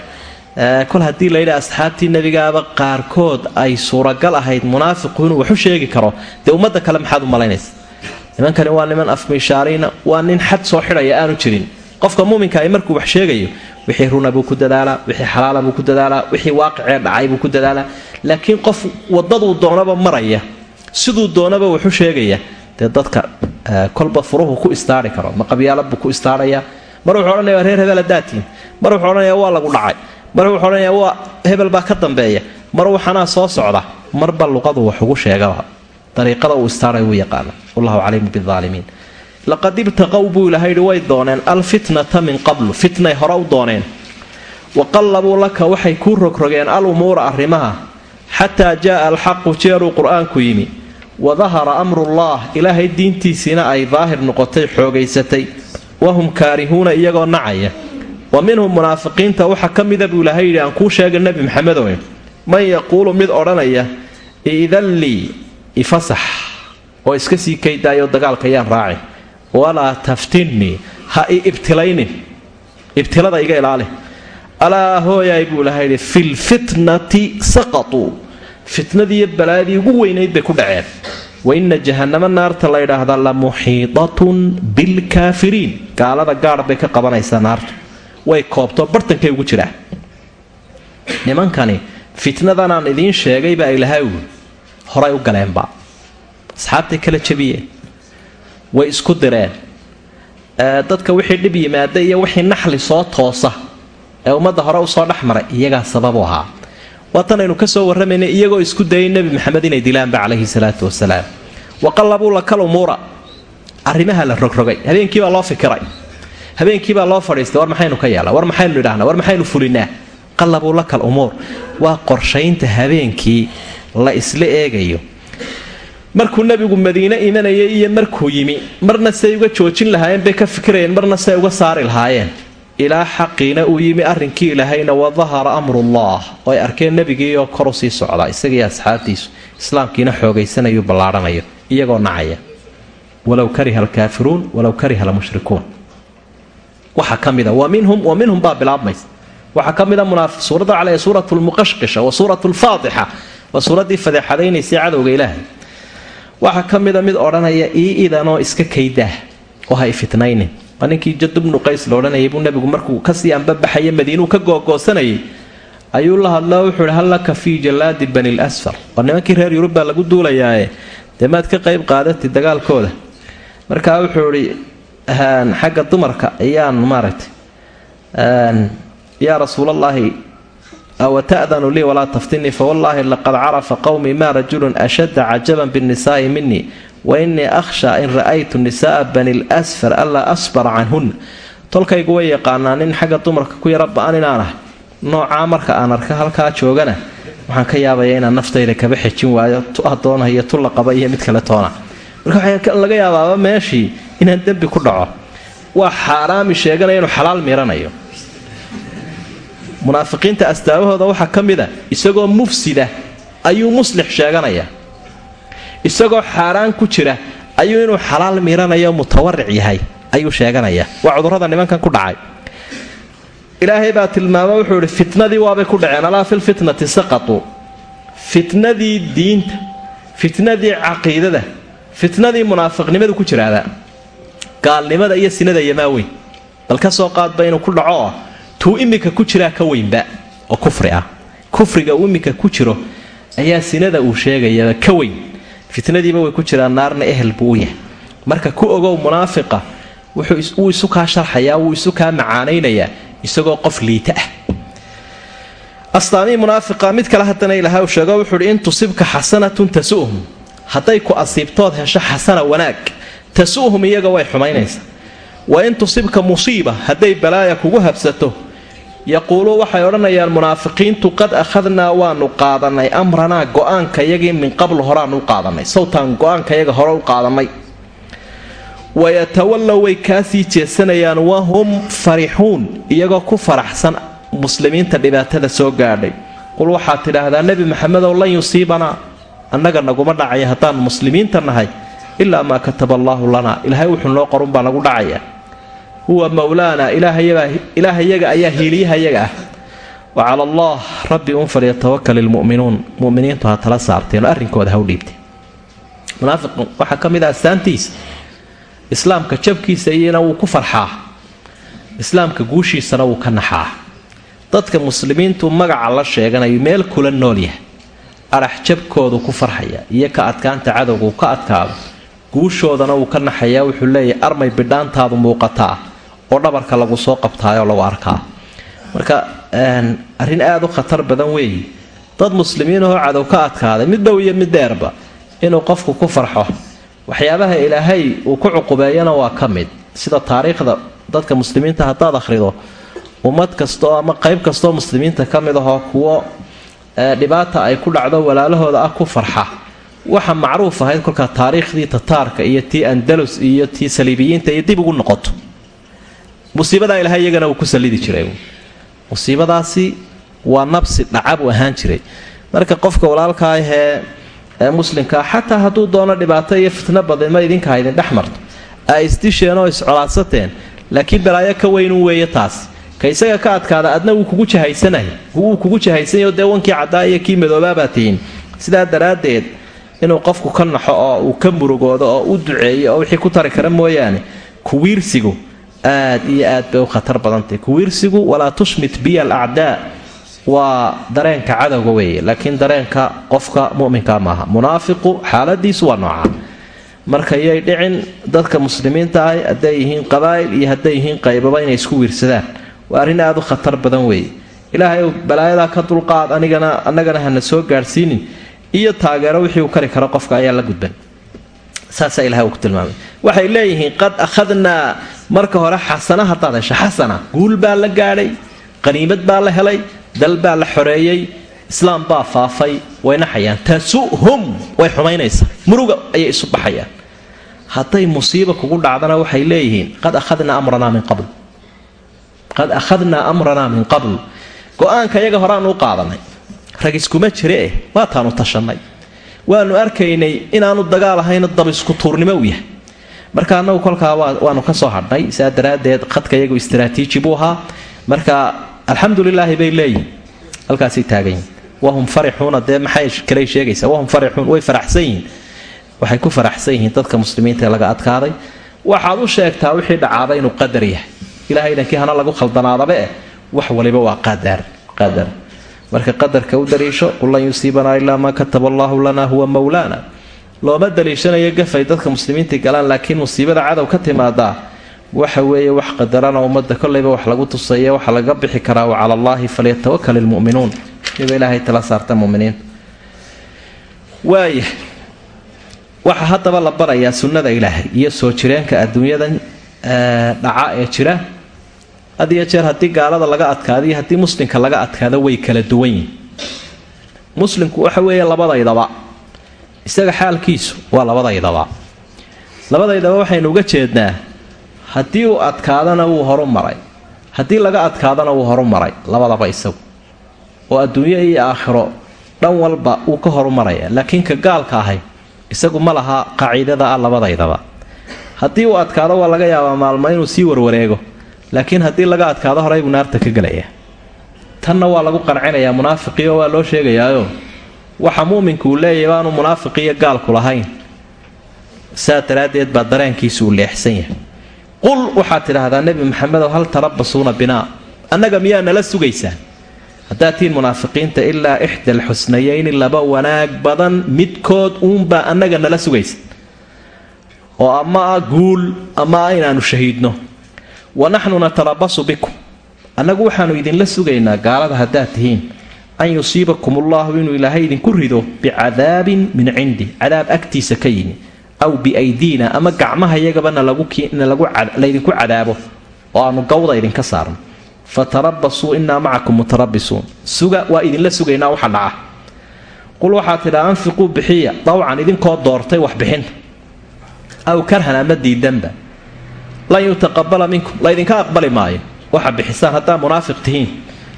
kol haddii layidhi asxaabtii nebigaaba qaarkood ay suuragal ahayd munaafiqu inuu waxu sheegi karo dee ummadda kale maxaad u malaynaysa? Nimankani waa niman afmishaariina waa nin xad soo xidhaya aanu jirin. Qofka muminka ay markuu wax sheegayo wixii runa buu ku dadaalaa wixii xalaala buu ku dadaalaa wixii waaqicee dhacay buu ku dadaalaa laakiin qof wadaduu doonaba maraya siduu doonaba wuxu sheegaya dee dadka kolba furuhu ku istaari karo ma qabyaalad buu ku istaaraya. Mar wuxuu odhanaya reer hebel adaatiin mar wuxuu odhanaya waa lagu dhacay. Mar wuxuu odhanaya waa hebel baa ka dambeeya. Mar waxanaa soo socda marba luqadu wax ugu sheegaba. Dariiqada uu istaaray wuu yaqaana wallahu caliimu biaalimiin laqad ibtaqow buu ilahay yidhi way dooneen alfitnata min qablu. Fitnay hore u dooneen. Wa qallabuu laka waxay kuu rogrogeen al arrimaha. Xataa jaaa alxaqu jeeruu qur'aanku yimi wa dahara amrullaah ilaahay diintiisiina ay daahir noqotay xoogaysatay wahum kaarihuuna iyagoo nacaya. Wa minhum munaafiqiinta waxaa ka mida buu ilaahay yidhi aan kuu sheega nebi maxamedowe man yaquulu mid odhanaya iidan lii ifasax oo iska sii kaydaayo dagaalka yaan raaci walaa taftinnii ha i ibtilaynin ibtilada iga ilaali. Alaa hooyaay buu ilahay yidhi filfitnati saqatuu fitnadiiyo balaadii ugu weynayd bay ku dhaceen. Wa inna jahannamo naarta la ydhaahdaa la muxiidatun bilkaafiriin gaalada gaadh bay ka qabanaysaa naartu way koobto bartankay ugu jiraan. Nimankani fitnadanaan idiin sheegay baa ilahay wi horay u galeenba asxaabtay kala jabiyeen way isku direen. Dadka wixii dhib yimaada iyo wixii naxli soo toosa ee ummadda hore u soo dhex maray iyagaa sababu ahaa waatanaynu ka soo warramaynay iyagoo isku dayay nebi maxamed inay dilaanba calayhi salaatu wasalaam. Waqallabuu lakal umuura arrimaha la rogrogay. Habeenkiibaa loo fikiray. Habeenkiibaa loo fadhiistay. War maxaynu ka yeelaa war maxaynu idhahnaa war maxaynu fulinaa? Qallabuu lakal umuur. Waa qorshaynta habeenkii la isla eegayo. Markuu nebigu madiine imanayay iyo markuu yimi marna say uga joojin lahaayeen bay ka fikirayeen marna say uga saari lahaayeen ilaa xaqiina uu yimi arrinkii ilaahayna wadahara amrullah oo ay arkeen nebigiioo kor u sii socdaa isagii asxaabtiisu islaamkiina xoogaysanayuu ballaarhanayo iyagoo nacaya. Walow kariha alkaafiruun walow kariha almushrikuun. Waxaa ka mida wa minhum wa minhum baa bilaabmaysa. Waxaa ka mida munaafiq suuradda cale suurat lmuqashqisha wa suurat lfaadixa waa suuraddii fadeexadaynaysay cadowga ilaahay. Waxaa ka mida mid odhanaya ii idanoo iska kaydaah oo ha ifitnaynin waa ninkii jadubnu qays la odhanayay buu nebigu markuu ka sii anbabaxaya madiinuu ka googoosanayay ayuu la hadloo wuxuu ihi hal laka fii jallaadi bani lasfar waa nimankii reer yurub baa lagu duulayaae dee maad ka qayb qaadati dagaalkooda. Markaa wuxuu idhi xagga dumarka ayaan maaragtay yaa rasuulallaahi awa ta'danu lii walaa taftinii? Fawallaahi laqad carafa qowmii maa rajulun ashadda cajaban binnisaa'i minii wa innii akhshaa in ra'aytu nisaaa bani lasfar anlaa asbara canhunna tolkaygu way yaqaanaa nin xagga dumarka ku yara ba'an noocaa marka aan arka halkaa joogana waxaan ka yaabaya inaan naftayda kaba xejin waayo tu adoona iyo tu la qaba iyo mid kale toona marka laga yaabaaba meeshii inaan dembi ku dhaco. Waa xaaraami sheeganaya inuu xalaal miiranayo. Munaafiqiinta astaabahooda waxaa ka mid a isagoo mufsida ayuu muslix sheeganaya isagoo xaaraan ku jira ayuu inuu xalaal miiranayo mutawaric yahay ayuu sheeganaya. Waa cudurrada nimankan ku dhacay. Ilaahay baa tilmaamo wuxuu idhi fitnadii waabay ku dhaceen alaa filfitnati saqatuu. Fitnadii diinta fitnadii caqiidada fitnadii munaafiqnimadu ku jiraada. Gaalnimada iyo sinada yamaa weyn bal ka soo qaadba inuu ku dhaco oo tuu iminka ku jiraa ka weynba oo kufri ah. Kufriga uu iminka ku jiro ayaa sinada uu sheegayaba ka weyn fitnadiiba way ku jiraan naarna ehel buu u yahay. Marka ku ogow munaafiqa wuu isu kaa sharxayaa wuu isu kaa macaanaynayaa isagoo qof liita ah. Astaamihii munaafiqa mid kale haddana ilahay uu sheego wuxuuhi in tusibka xasanatun tasu'hum hadday ku asiibtood hesho xasana wanaag tasu'hum iyaga way xumaynaysaa. Wa in tusibka musiiba hadday balaaya kugu habsato yaquuluu waxay odhanayaan munaafiqiintu qad akhadnaa waanu qaadanay amranaa go'aankayagii min qabl horaanu u qaadanay sawtaan go'aankayaga hore u qaadanay wayatawallow way kaasii jeesanayaan wahum farixuun iyagoo ku faraxsan muslimiinta dhibaatada soo gaadhay. Qul waxaad tidhaahdaa nebi maxamedow lan yusiibanaa annaga naguma dhacaya haddaanu muslimiinta nahay ilaa maa kataba allaahu lanaa ilaahay wuxuu noo qorunbaa nagu dhacaya huwa mowlaana ilaahayaga ayaa hiiliyahayaga ah. Wa cala allah rabbi un falyatawakal ilmu'minuun muminiintu ha tala saarteen oo arrinkooda ha u dhiibteen. Munaafiq waxaa ka mid ah astaantiisa jabkiisa iyana wuu ku farxaa. Islaamka guushiisana wuu ka naxaa. Dadka muslimiintu magaca la sheeganayo meel kula nool yahay. Adhax jabkoodu ku farxaya iyo ka adkaanta cadowga uu ka adkaado guushoodana wuu ka naxayaa wuxuu leeyahay armay bidhaantaadu muuqataa oo dhabarka lagu soo qabtaayoo lagu arkaa. Marka arrin aada u khatar badan weeye dad muslimiinahoo cadow ka adkaaday mid dhow iyo mid dheerba inuu qofku ku farxo. Waxyaabaha ilaahay uu ku cuqubeeyana waa ka mid. Sida taariikhda dadka muslimiinta haddaad akhrido ummad kastoo ama qayb kastoo muslimiinta ka mid ahoo kuwo dhibaata ay ku dhacdo walaalahooda ah ku farxa. Waxa macruuf ahayd kolkaa taariikhdii tataarka iyo tii andalus iyo tii saliibiyiinta iyo dib ugu noqoto musiibadaa ilahay iyagana uu ku sallidi jiray. Musiibadaasi waa nabsi dhacabuu ahaan jiray. Marka qofka walaalka ahee ee muslimkaa xataa hadduu doono dhibaato iyo fitno badanma idinka idin dhex marto. Ay isdisheen oo iscolaadsateen laakiin balaayo ka weynun weeye taas ka isaga ka adkaada adna wuu kugu jahaysanay. Wuu kugu jahaysanyo dee wankii caddaa iyo kii madoobaabaad tihiin. Sidaa daraaddeed inuu qofku ka naxo oo uu ka murugoodo oo u duceeyo oo wixii ku tari kara mooyaane kuwiirsigu aad iyo aad bay u khatar badantahy kuwiirsigu walaa tushmit biya alacdaa waa dareenka cadowga weeye laakiin dareenka qofka muminka maaha. Munaafiqu xaaladiisu waa noocaa marka yay dhicin dadka muslimiinta ah hadday yihiin qabaa'il iyo hadday yihiin qaybaba inay isku wiirsadaan. Waa arrin aada u khatar badan weeye. Ilaahay balaayadaa ka dulqaad anigana annagana hana soo gaadhsiinin iyo taageero wixii uu kari karo qofka ayaa la gudban. Saasaa ilahay uu ku tilmaamay. Waxay leeyihiin qad akhadnaa marka hore xasana haddaad hesho xasana. Guul baa la gaadhay qaniimad baa la helay dal baa la xoreeyey islaam baa faafay wayna xayaan tasuhum way xumaynaysaa. Muruga ayay isu baxayaan. Hadday musiiba kugu dhacdana waxay leeyihiin qad akhadnaa amranaa min qabl. Qad akhadnaa amranaa min qabl. Go'aanka iyaga horeaanu u qaadanay. Rag iskuma jire eh waataanu tashanay. Waanu arkaynay inaanu dagaal ahayno dab isku tuurnimo u yahay marka anagu kolkaa waanu ka soo hadhnay saa daraaddeed qadka iyagu istraatiiji buu ahaa. Marka alxamdulilaahi bay leeyihiin halkaasay taaganyihin wahum farixuuna dee maxay kale sheegaysaa? Wahum farixuun way faraxsan yihiin. Waxay ku faraxsan yihiin dadka muslimiinta ee laga adkaaday. Waxaad u sheegtaa wixii dhacaaba inuu qadar yahay. Ilahay dhankii hana lagu khaldanaadaba eh wax waliba waa qadar marka qadarka u daliisho qul lan yusiibanaa ilaa maa kataba allahu lana huwa mowlaana looma daliishanayo gafay dadka muslimiinta galaan laakiin musiibada cadow ka timaadaa waxa weeye wax qadarana ummadda kolleyba wax lagu tusaya waxa laga bixi karaa wa cala allaahi falyatawakal ilmu'minuun iba ilaahay tala saarta muminiinta waaya waxaa haddaba la barayaa sunnada ilaahay iyo soo jireenka adduunyadan dhaca ee jira. Had iyo jeer haddii gaalada laga adkaado iyo haddii muslimka laga adkaado way kala duwan yihiin muslimku waxa weeye labadaydaba isaga xaalkiisu waa labadaydaba. Labadaydaba waxaynu uga jeednaa haddii uu adkaadana wuu horu maray haddii laga adkaadana wuu horu maray labadaba isagu. Oo adduunyo iyo aakhiro dhan walba wuu ka horumaraya. Laakiin ka gaalka ahay isagu ma laha qaaciidada ah labadaydaba. Haddii uu adkaado waa laga yaabaa maalmo inuu sii warwareego. Laakiin haddii laga adkaado horey buu naarta ka gelaya tanna waa lagu qancinayaa munaafiqiio waa loo sheegayaayo waxa mu'minku uu leeyahay baanu munaafiqiyo gaalku lahayn. Saa daraaddeed baa dareenkiisu uu leexsan yahay. Qul waxaad tidhaahdaa nebi maxamedow hal tarabasuuna binaa. Annaga miyaa nala sugaysaan haddaad tihiin munaafiqiinta ilaa ixda alxusnayayni laba wanaag badan midkood uunbaa annaga nala sugaysa. Oo ama ah guul ama ah inaannu shahiidno. Wa naxnu natarabasu bikum. Annagu waxaannu idinla sugaynaa gaalada haddaad tihiin an yusiibakum ullahu inuu ilaahay idinku rido bicadaabin min cindi cadaab agtiisa ka yimi aw biaydiina ama gacmaha iyagabana laydinku cadaabo oo aanu gawda idinka saarno fatarabasuu innaa macakum mutarabisuun suga waa idinla sugaynaa waxa dhaca qul waxaad tidhaa anfiquu bixiya dawcan idinkoo doortay waxbixinta aw karhan ama diidanba lan yutaqabala minkum laydinka aqbali maayo waxa bixisaan haddaa munaafiq tihiin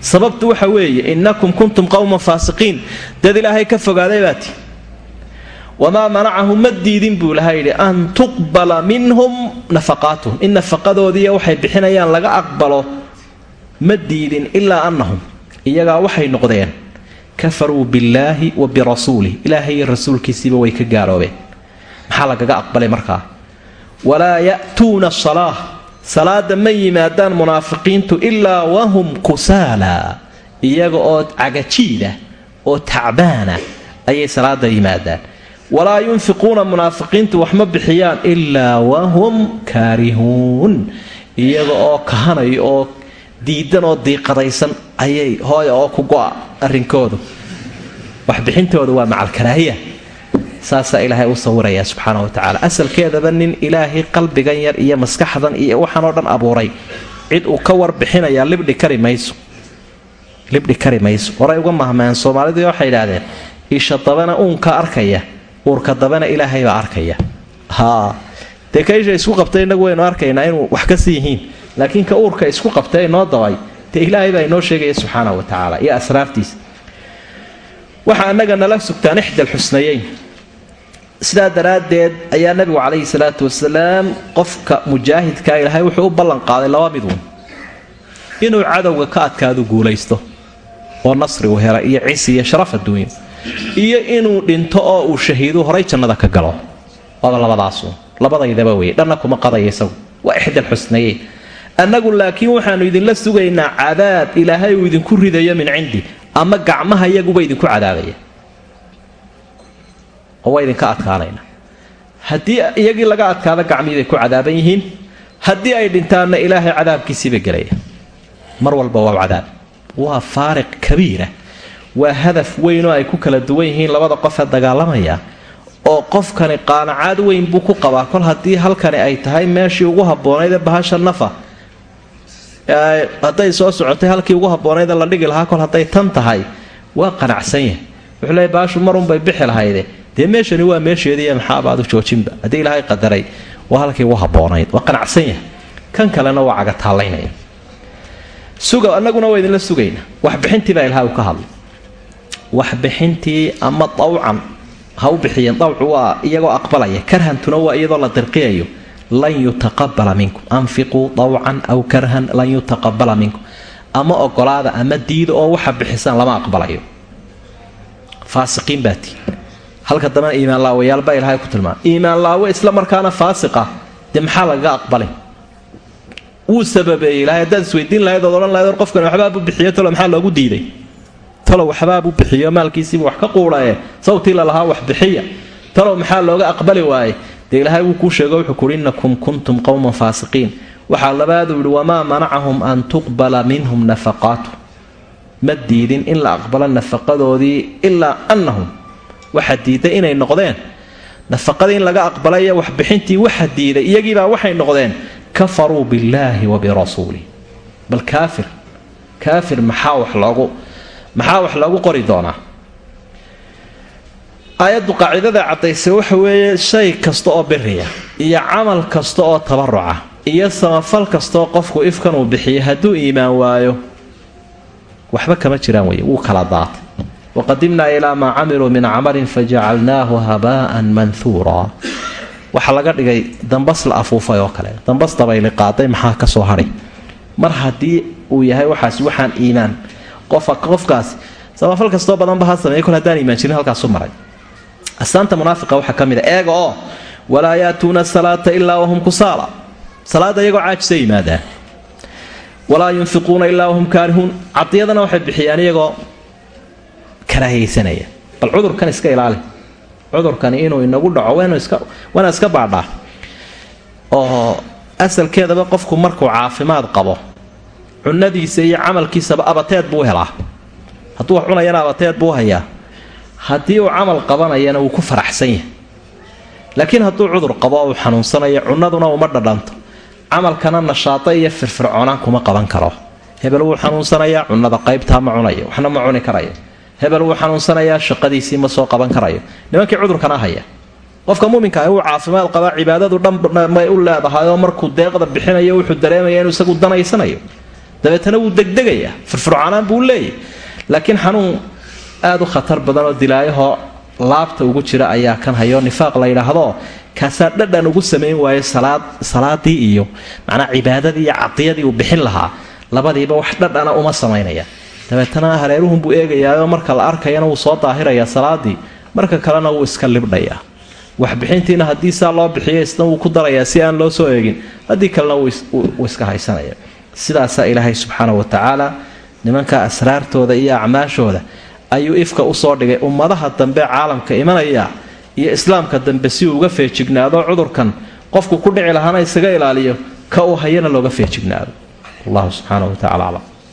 sababtu waxa weeye innakum kuntum qowman faasiqiin dad ilaahay ka fogaaday baa tihi wamaa manacahum ma diidin buu yidhi an tuqbala minhum nafaqaatuhum. In nafaqadoodiiya waxay bixinayaan laga aqbalo ma diidin ilaa annahum. Iyagaa waxay noqdeen kafaruu billaahi wa birasuulih ilaahay iyo rasuulkiisiiba way ka gaaloobeen maxaa lagaga aqbalay markaa? Walaa ya'tuuna asalaa salaada ma yimaadaan munaafiqiintu ilaa wahum kusaala iyaga oo cagajiida oo tacbaana ayay salaada yimaadaan. Walaa yunfiquuna munaafiqiintu wax ma bixiyaan ilaa wahum kaarihuun. Iyaga oo kahanayo oo diidan oo diiqadaysan ayay hooya oo ku go'a arrinkoodu. Waxbixintooda waa macalkaraahiya saasaa ilaahay u sawirayaa subxaana wa tacaala asalkeedaba nin ilaahay qalbigan yar iyo maskaxdan iyo waxaanoo dhan abuuray. Cid uu ka warbixinayaa libdhi kari mayso. Libdhi kari mayso. Horay uga mahmeen soomaalidii waxay idhaahdeen isha dabana uunka arkaya uurka dabana ilaahay baa arkaya. Haa. Dee ka isha isku qabtay innagu waynu arkaynaa inuu wax ka sii yihiin laakiin ka uurka isku qabtay inoo dabay. Dee ilaahay baa inoo sheegaya subxaana wa tacaala iyo asraartiisa. Waxa annaga nala sugtaan ixda alxusnayeyn sidaa daraaddeed ayaa nabigu calayhi salaatu wasalaam qofka mujaahidkaa ilaahay wuxuu u ballanqaaday laba miduun inuu cadowga ka adkaadu guulaysto oo nasri uu hela iyo cisi iyo sharaf adduunyo iyo inuu dhinto oo uu shahiidu horay jannada ka galo. Waaba labadaasu labadaydaba weye dhanna kuma qadaya isagu. Waa ixda alxusnayeyn annagu laakiin waxaannu idinla sugaynaa cadaab ilaahay uu idinku ridayo min cindi ama gacmaha iyaguba idinku cadaabaya oo waa idinka adkaanayna. Haddii iyagii laga adkaado gacmihii bay ku cadaaban yihiin. Haddii ay dhintaanna ilaahay cadaabkiisiiba gelaya. Mar walba waa cadaab. Waa faariq kabiira. Waa hadaf weyn oo ay ku kala duwan yihiin labada qofee dagaalamaya oo qofkani qaanacaad weyn buu ku qabaa. Kol haddii halkani ay tahay meeshii ugu habboonayd ee bahasha nafa hadday soo socotay halkii ugu habboonaydee la dhigi lahaa kol hadday tan tahay waa qanacsan yahay. Wuxuu leey baashu marunbay bixi lahayde dee meeshani waa meesheediiy maxaabaadu joojinba? Haddii ilaahay qadaray waa halkii ugu habboonayd waa qanacsan yahay. Kan kalena waa cagataallaynaya suga annaguna waa idinla sugayna. Waxbixintii baa ilahay u ka hadlay. Waxbixintii ama dawcan ha u bixiyeen. Dawcu waa iyagoo aqbalaya. Karhantuna waa iyadoo la dirqiyayo. Lan yutaqabala minkum. Anfiquu dawcan aw karhan lan yutaqabala minkum. Ama ogolaada ama diida oo waxa bixisaan lama aqbalayo. Faasiqiin baatii halka dambena iimaanlaawayaalbaa ilahay ku tilmaamay iimaanlaawe isla markaana faasiqa. Dee maxaa lagaga aqbalay? Wuu sababeeyey. Ilahay haddaad isweydiin lahayd ood odhan lahayd or qofkan waxbaabu bixiyo talo maxaa loogu diiday? Talow waxbaabuu bixiyo maalkiisiibu wax ka quudhaye sawtii lalahaa wax bixiya. Talow maxaa looga aqbali waaye? Dee ilaahay wuu kuu sheego wuxuu kuhi innakum kuntum qowman faasiqiin. Waxaa labaadu yidhi wamaa manacahum an tuqbala minhum nafaqaatu. Ma diidin in la aqbalo nafaqadoodii ilaa annahum waxa diiday inay noqdeen. Nafaqadii in laga aqbalaya waxbixintii waxa diiday iyagiibaa waxay noqdeen kafaruu billaahi wa birasuulih bal kaafir kaafir maxaa wax loogu maxaa wax loogu qori doonaa? Aayaddu qaacidada caddayse waxa weeye shay kasta oo biriya iyo camal kasta oo tabaruca iyo samafal kastaoo qofku ifkan uu bixiyo hadduu iimaan waayo waxba kama jiraan wey wuu kala daatay waqadimnaa ilaa maa camiluu min camalin fajacalnaahu habaa'an manhuura waxaa laga dhigay dambas la afuufay oo kale. dambas dabayli qaaday maxaa ka soo hadhay mar haddii uu yahay waxaas waxaan iimaan. Qofkaasi samafal kastoo badanba ha kol haddaan iimaan jirin halkaasu maray. Astaanta munaafiqa waxaa ka mid a. Eega oo walaa yaatuuna salaata ilaa wahum kusaala. Salaada iyagoo caajisa yimaadaan. Walaa yunfiquuna ilaa wahum kaarihuun. Cadiyadana waxay bixiyaan iyagoo karaahiyaysanaya bal cudurkan iska ilaali. Cudurkani inuu inagu dhaco waana iska baadhaa. Oo asalkeedaba qofku markuu caafimaad qabo cunadiisa iyo camalkiisaba abateed buu helaa. Hadduu wax cunayana abateed buu hayaa. Haddii uu camal qabanayana wuu ku faraxsan yahay. Laakiin hadduu cudur qabo uu xanuunsanayo cunaduna uma dhadhanto. Camalkana nashaado iyo firfircoonaan kuma qaban karo. Hebel wuu xanuunsanayaa cunada qaybtaa ma cunayo waxna ma cuni karayo hebel wuu xanuunsanayaa shaqadiisii ma soo qaban karayo. Nimankii cudurkana haya. Qofka muminka ah uu caafimaad qabaa cibaadadu dhanbay u leedahay oo markuu deeqda bixinayo wuxuu dareemaya inuu isagu danaysanayo. Dabeetana wuu degdegayaa firfircoonaan buu leeyahy laakiin xanuun aada u khatar badan oo dilaayahoo laabta ugu jira ayaa kan hayo nifaaq la yidhaahdo kaasaa dhadhan ugu samayn waayo salaadii iyo macnaa cibaadadii iyo cadiyadii uu bixin lahaa. Labadiiba wax dhadhana uma samaynaya dabeetana hareeruhunbuu eegayaao marka la arkayana wuu soo daahirayaa salaadii marka kalena wuu iska libdhayaa. Waxbixintiina haddii saa loo bixiyo isna wuu ku darayaa si aan loo soo eegin. Haddii kalena wuu iska haysanaya sidaasaa ilaahay subxaana wa tacaala nimanka asraartooda iyo acmaashooda ayuu ifka u soo dhigay. Ummadaha dambe caalamka imanaya iyo islaamka dambe si uu uga feejignaado cudurkan qofku ku dhici lahaana isaga ilaaliyo ka uu hayana looga feejignaado. Wallahu subxaana wa tacala aclam